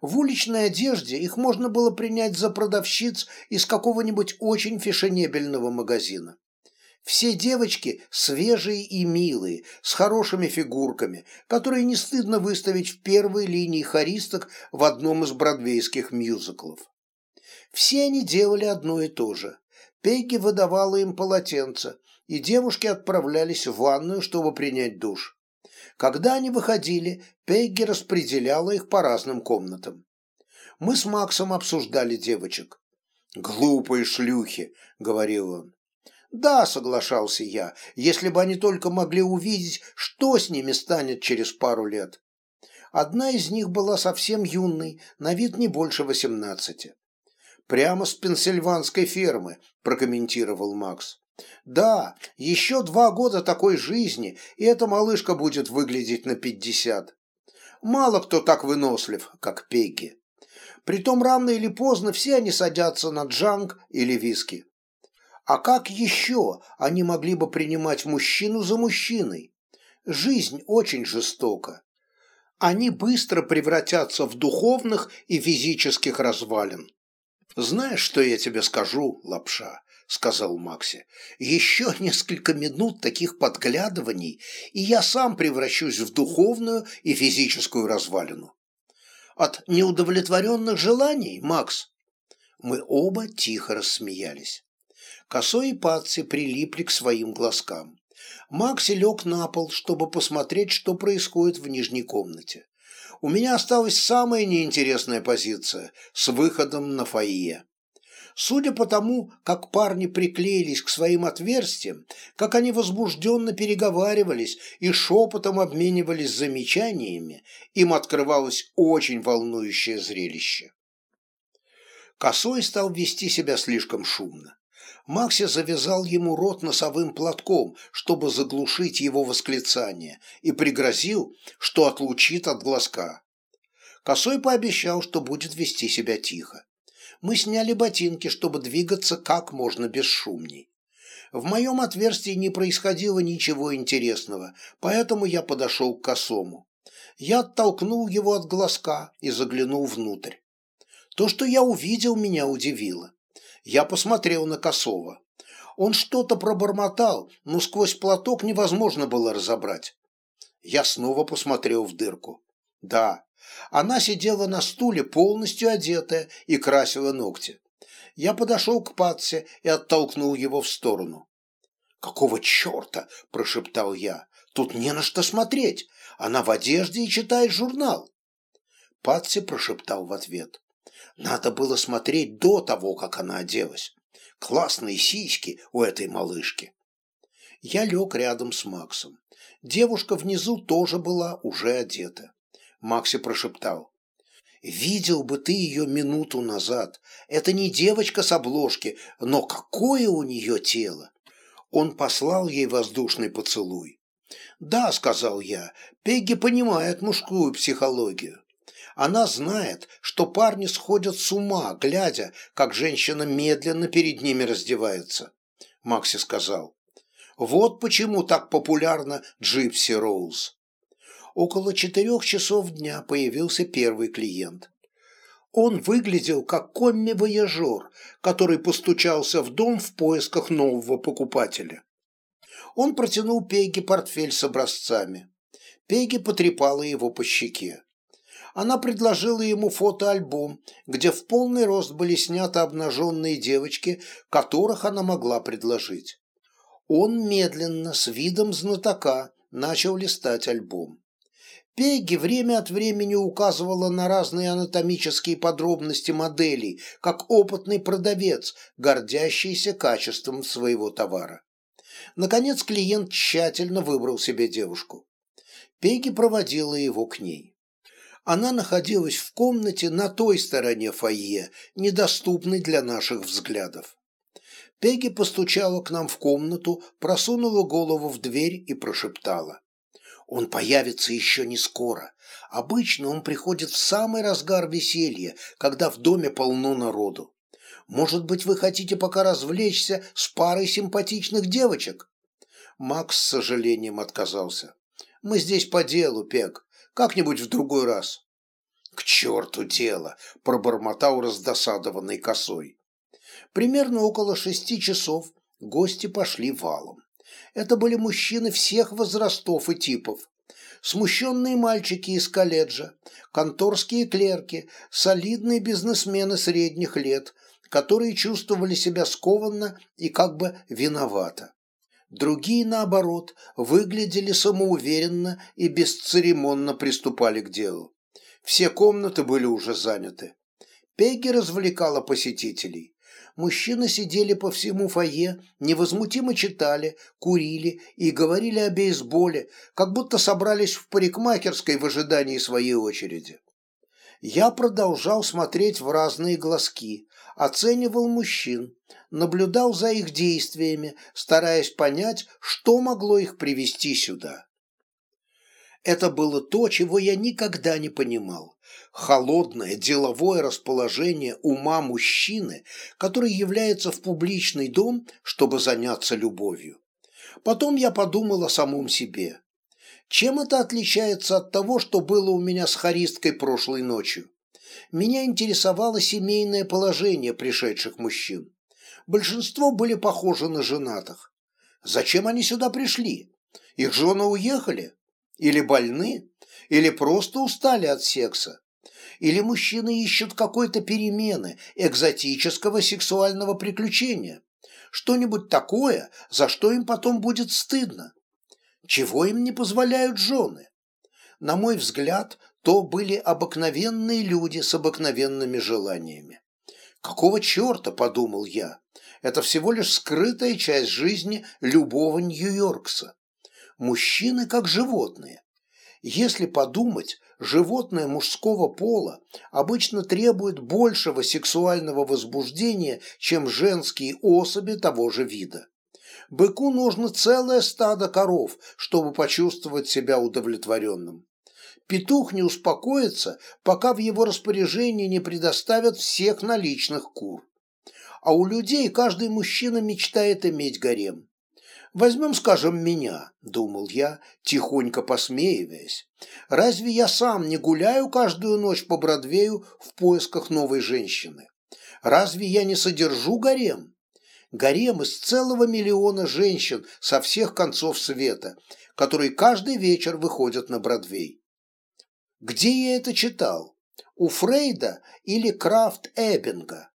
Speaker 1: В уличной одежде их можно было принять за продавщиц из какого-нибудь очень фешенебельного магазина. Все девочки свежие и милые, с хорошими фигурками, которые не стыдно выставить в первой линии хористок в одном из бродвейских мюзиклов. Все они делали одно и то же. Пегги выдавала им полотенце, и девушки отправлялись в ванную, чтобы принять душ. Когда они выходили, Пегги распределяла их по разным комнатам. Мы с Максом обсуждали девочек. «Глупые шлюхи», — говорил он. Да, соглашался я, если бы они только могли увидеть, что с ними станет через пару лет. Одна из них была совсем юной, на вид не больше восемнадцати. «Прямо с пенсильванской фермы», – прокомментировал Макс. «Да, еще два года такой жизни, и эта малышка будет выглядеть на пятьдесят. Мало кто так вынослив, как Пегги. Притом рано или поздно все они садятся на джанг или виски. А как еще они могли бы принимать мужчину за мужчиной? Жизнь очень жестока. Они быстро превратятся в духовных и физических развалин. «Знаешь, что я тебе скажу, лапша?» — сказал Макси. «Еще несколько минут таких подглядываний, и я сам превращусь в духовную и физическую развалину». «От неудовлетворенных желаний, Макс?» Мы оба тихо рассмеялись. Косой и Патси прилипли к своим глазкам. Макси лег на пол, чтобы посмотреть, что происходит в нижней комнате у меня осталась самая неинтересная позиция с выходом на фойе. Судя по тому, как парни приклеились к своим отверстиям, как они возбужденно переговаривались и шепотом обменивались замечаниями, им открывалось очень волнующее зрелище. Косой стал вести себя слишком шумно. Макси завязал ему рот носовым платком, чтобы заглушить его восклицание, и пригрозил, что отлучит от глазка. Косой пообещал, что будет вести себя тихо. Мы сняли ботинки, чтобы двигаться как можно бесшумней. В моем отверстии не происходило ничего интересного, поэтому я подошел к косому. Я оттолкнул его от глазка и заглянул внутрь. То, что я увидел, меня удивило. Я посмотрел на Косова. Он что-то пробормотал, но сквозь платок невозможно было разобрать. Я снова посмотрел в дырку. Да, она сидела на стуле, полностью одетая, и красила ногти. Я подошел к Патсе и оттолкнул его в сторону. «Какого черта?» – прошептал я. «Тут не на что смотреть. Она в одежде и читает журнал». Патси прошептал в ответ. Надо было смотреть до того, как она оделась. Классные сиськи у этой малышки. Я лег рядом с Максом. Девушка внизу тоже была уже одета. Макси прошептал. «Видел бы ты ее минуту назад. Это не девочка с обложки, но какое у нее тело!» Он послал ей воздушный поцелуй. «Да», — сказал я, — «Пегги понимает мужскую психологию. Она знает, что парни сходят с ума, глядя, как женщина медленно перед ними раздевается. Макси сказал. Вот почему так популярна Джипси Роуз. Около четырех часов дня появился первый клиент. Он выглядел как комми-вояжер, который постучался в дом в поисках нового покупателя. Он протянул Пеги портфель с образцами. Пеги потрепала его по щеке она предложила ему фотоальбом, где в полный рост были сняты обнаженные девочки, которых она могла предложить. Он медленно, с видом знатока, начал листать альбом. Пегги время от времени указывала на разные анатомические подробности моделей, как опытный продавец, гордящийся качеством своего товара. Наконец клиент тщательно выбрал себе девушку. Пегги проводила его к ней она находилась в комнате на той стороне фойе, недоступной для наших взглядов. Пегги постучала к нам в комнату, просунула голову в дверь и прошептала. «Он появится еще не скоро. Обычно он приходит в самый разгар веселья, когда в доме полно народу. Может быть, вы хотите пока развлечься с парой симпатичных девочек?» Макс с сожалением отказался. «Мы здесь по делу, Пег. Как-нибудь в другой раз. К черту дело, пробормотал раздосадованный косой. Примерно около шести часов гости пошли валом. Это были мужчины всех возрастов и типов. Смущенные мальчики из колледжа, конторские клерки, солидные бизнесмены средних лет, которые чувствовали себя скованно и как бы виновато. Другие, наоборот, выглядели самоуверенно и бесцеремонно приступали к делу. Все комнаты были уже заняты. Пегги развлекала посетителей. Мужчины сидели по всему фойе, невозмутимо читали, курили и говорили о бейсболе, как будто собрались в парикмахерской в ожидании своей очереди. Я продолжал смотреть в разные глазки, оценивал мужчин, наблюдал за их действиями, стараясь понять, что могло их привести сюда. Это было то, чего я никогда не понимал. Холодное деловое расположение ума мужчины, который является в публичный дом, чтобы заняться любовью. Потом я подумал о самом себе. Чем это отличается от того, что было у меня с харисткой прошлой ночью? Меня интересовало семейное положение пришедших мужчин. Большинство были похожи на женатых. Зачем они сюда пришли? Их жены уехали? Или больны? Или просто устали от секса? Или мужчины ищут какой-то перемены, экзотического сексуального приключения? Что-нибудь такое, за что им потом будет стыдно? Чего им не позволяют жены? На мой взгляд, то были обыкновенные люди с обыкновенными желаниями. Какого черта, подумал я, это всего лишь скрытая часть жизни любого Нью-Йоркса. Мужчины как животные. Если подумать, животное мужского пола обычно требует большего сексуального возбуждения, чем женские особи того же вида. Быку нужно целое стадо коров, чтобы почувствовать себя удовлетворенным. Петух не успокоится, пока в его распоряжении не предоставят всех наличных кур. А у людей каждый мужчина мечтает иметь гарем. Возьмем, скажем, меня, думал я, тихонько посмеиваясь. Разве я сам не гуляю каждую ночь по Бродвею в поисках новой женщины? Разве я не содержу гарем? Гарем из целого миллиона женщин со всех концов света, которые каждый вечер выходят на Бродвей. Где я это читал? У Фрейда или Крафт Эббинга?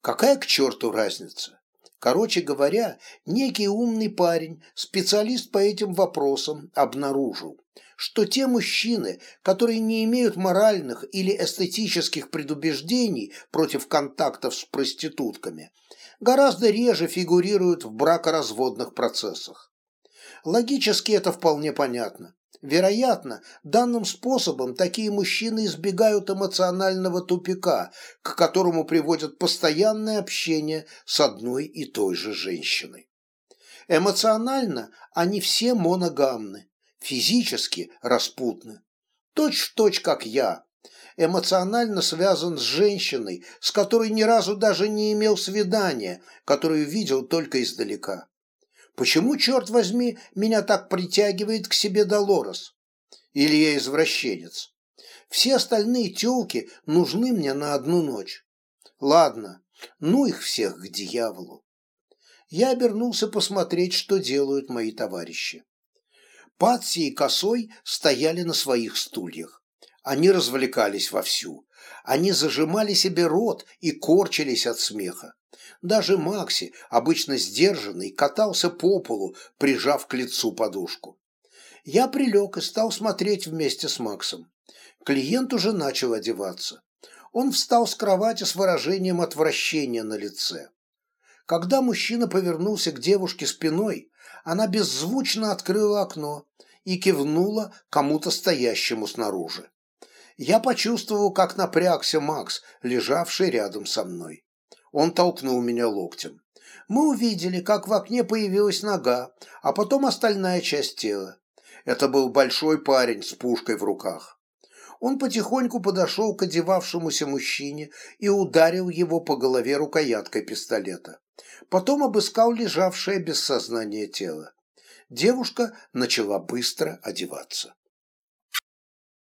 Speaker 1: Какая к черту разница? Короче говоря, некий умный парень, специалист по этим вопросам, обнаружил, что те мужчины, которые не имеют моральных или эстетических предубеждений против контактов с проститутками, гораздо реже фигурируют в бракоразводных процессах. Логически это вполне понятно. Вероятно, данным способом такие мужчины избегают эмоционального тупика, к которому приводит постоянное общение с одной и той же женщиной. Эмоционально они все моногамны, физически распутны. Точь-в-точь, точь, как я. Эмоционально связан с женщиной, с которой ни разу даже не имел свидания, которую видел только издалека. Почему, черт возьми, меня так притягивает к себе Долорес? Или я извращенец? Все остальные тёлки нужны мне на одну ночь. Ладно, ну их всех к дьяволу. Я обернулся посмотреть, что делают мои товарищи. Патси и Косой стояли на своих стульях. Они развлекались вовсю. Они зажимали себе рот и корчились от смеха. Даже Макси, обычно сдержанный, катался по полу, прижав к лицу подушку. Я прилег и стал смотреть вместе с Максом. Клиент уже начал одеваться. Он встал с кровати с выражением отвращения на лице. Когда мужчина повернулся к девушке спиной, она беззвучно открыла окно и кивнула кому-то стоящему снаружи. Я почувствовал, как напрягся Макс, лежавший рядом со мной. Он толкнул меня локтем. Мы увидели, как в окне появилась нога, а потом остальная часть тела. Это был большой парень с пушкой в руках. Он потихоньку подошел к одевавшемуся мужчине и ударил его по голове рукояткой пистолета. Потом обыскал лежавшее без сознания тело. Девушка начала быстро одеваться.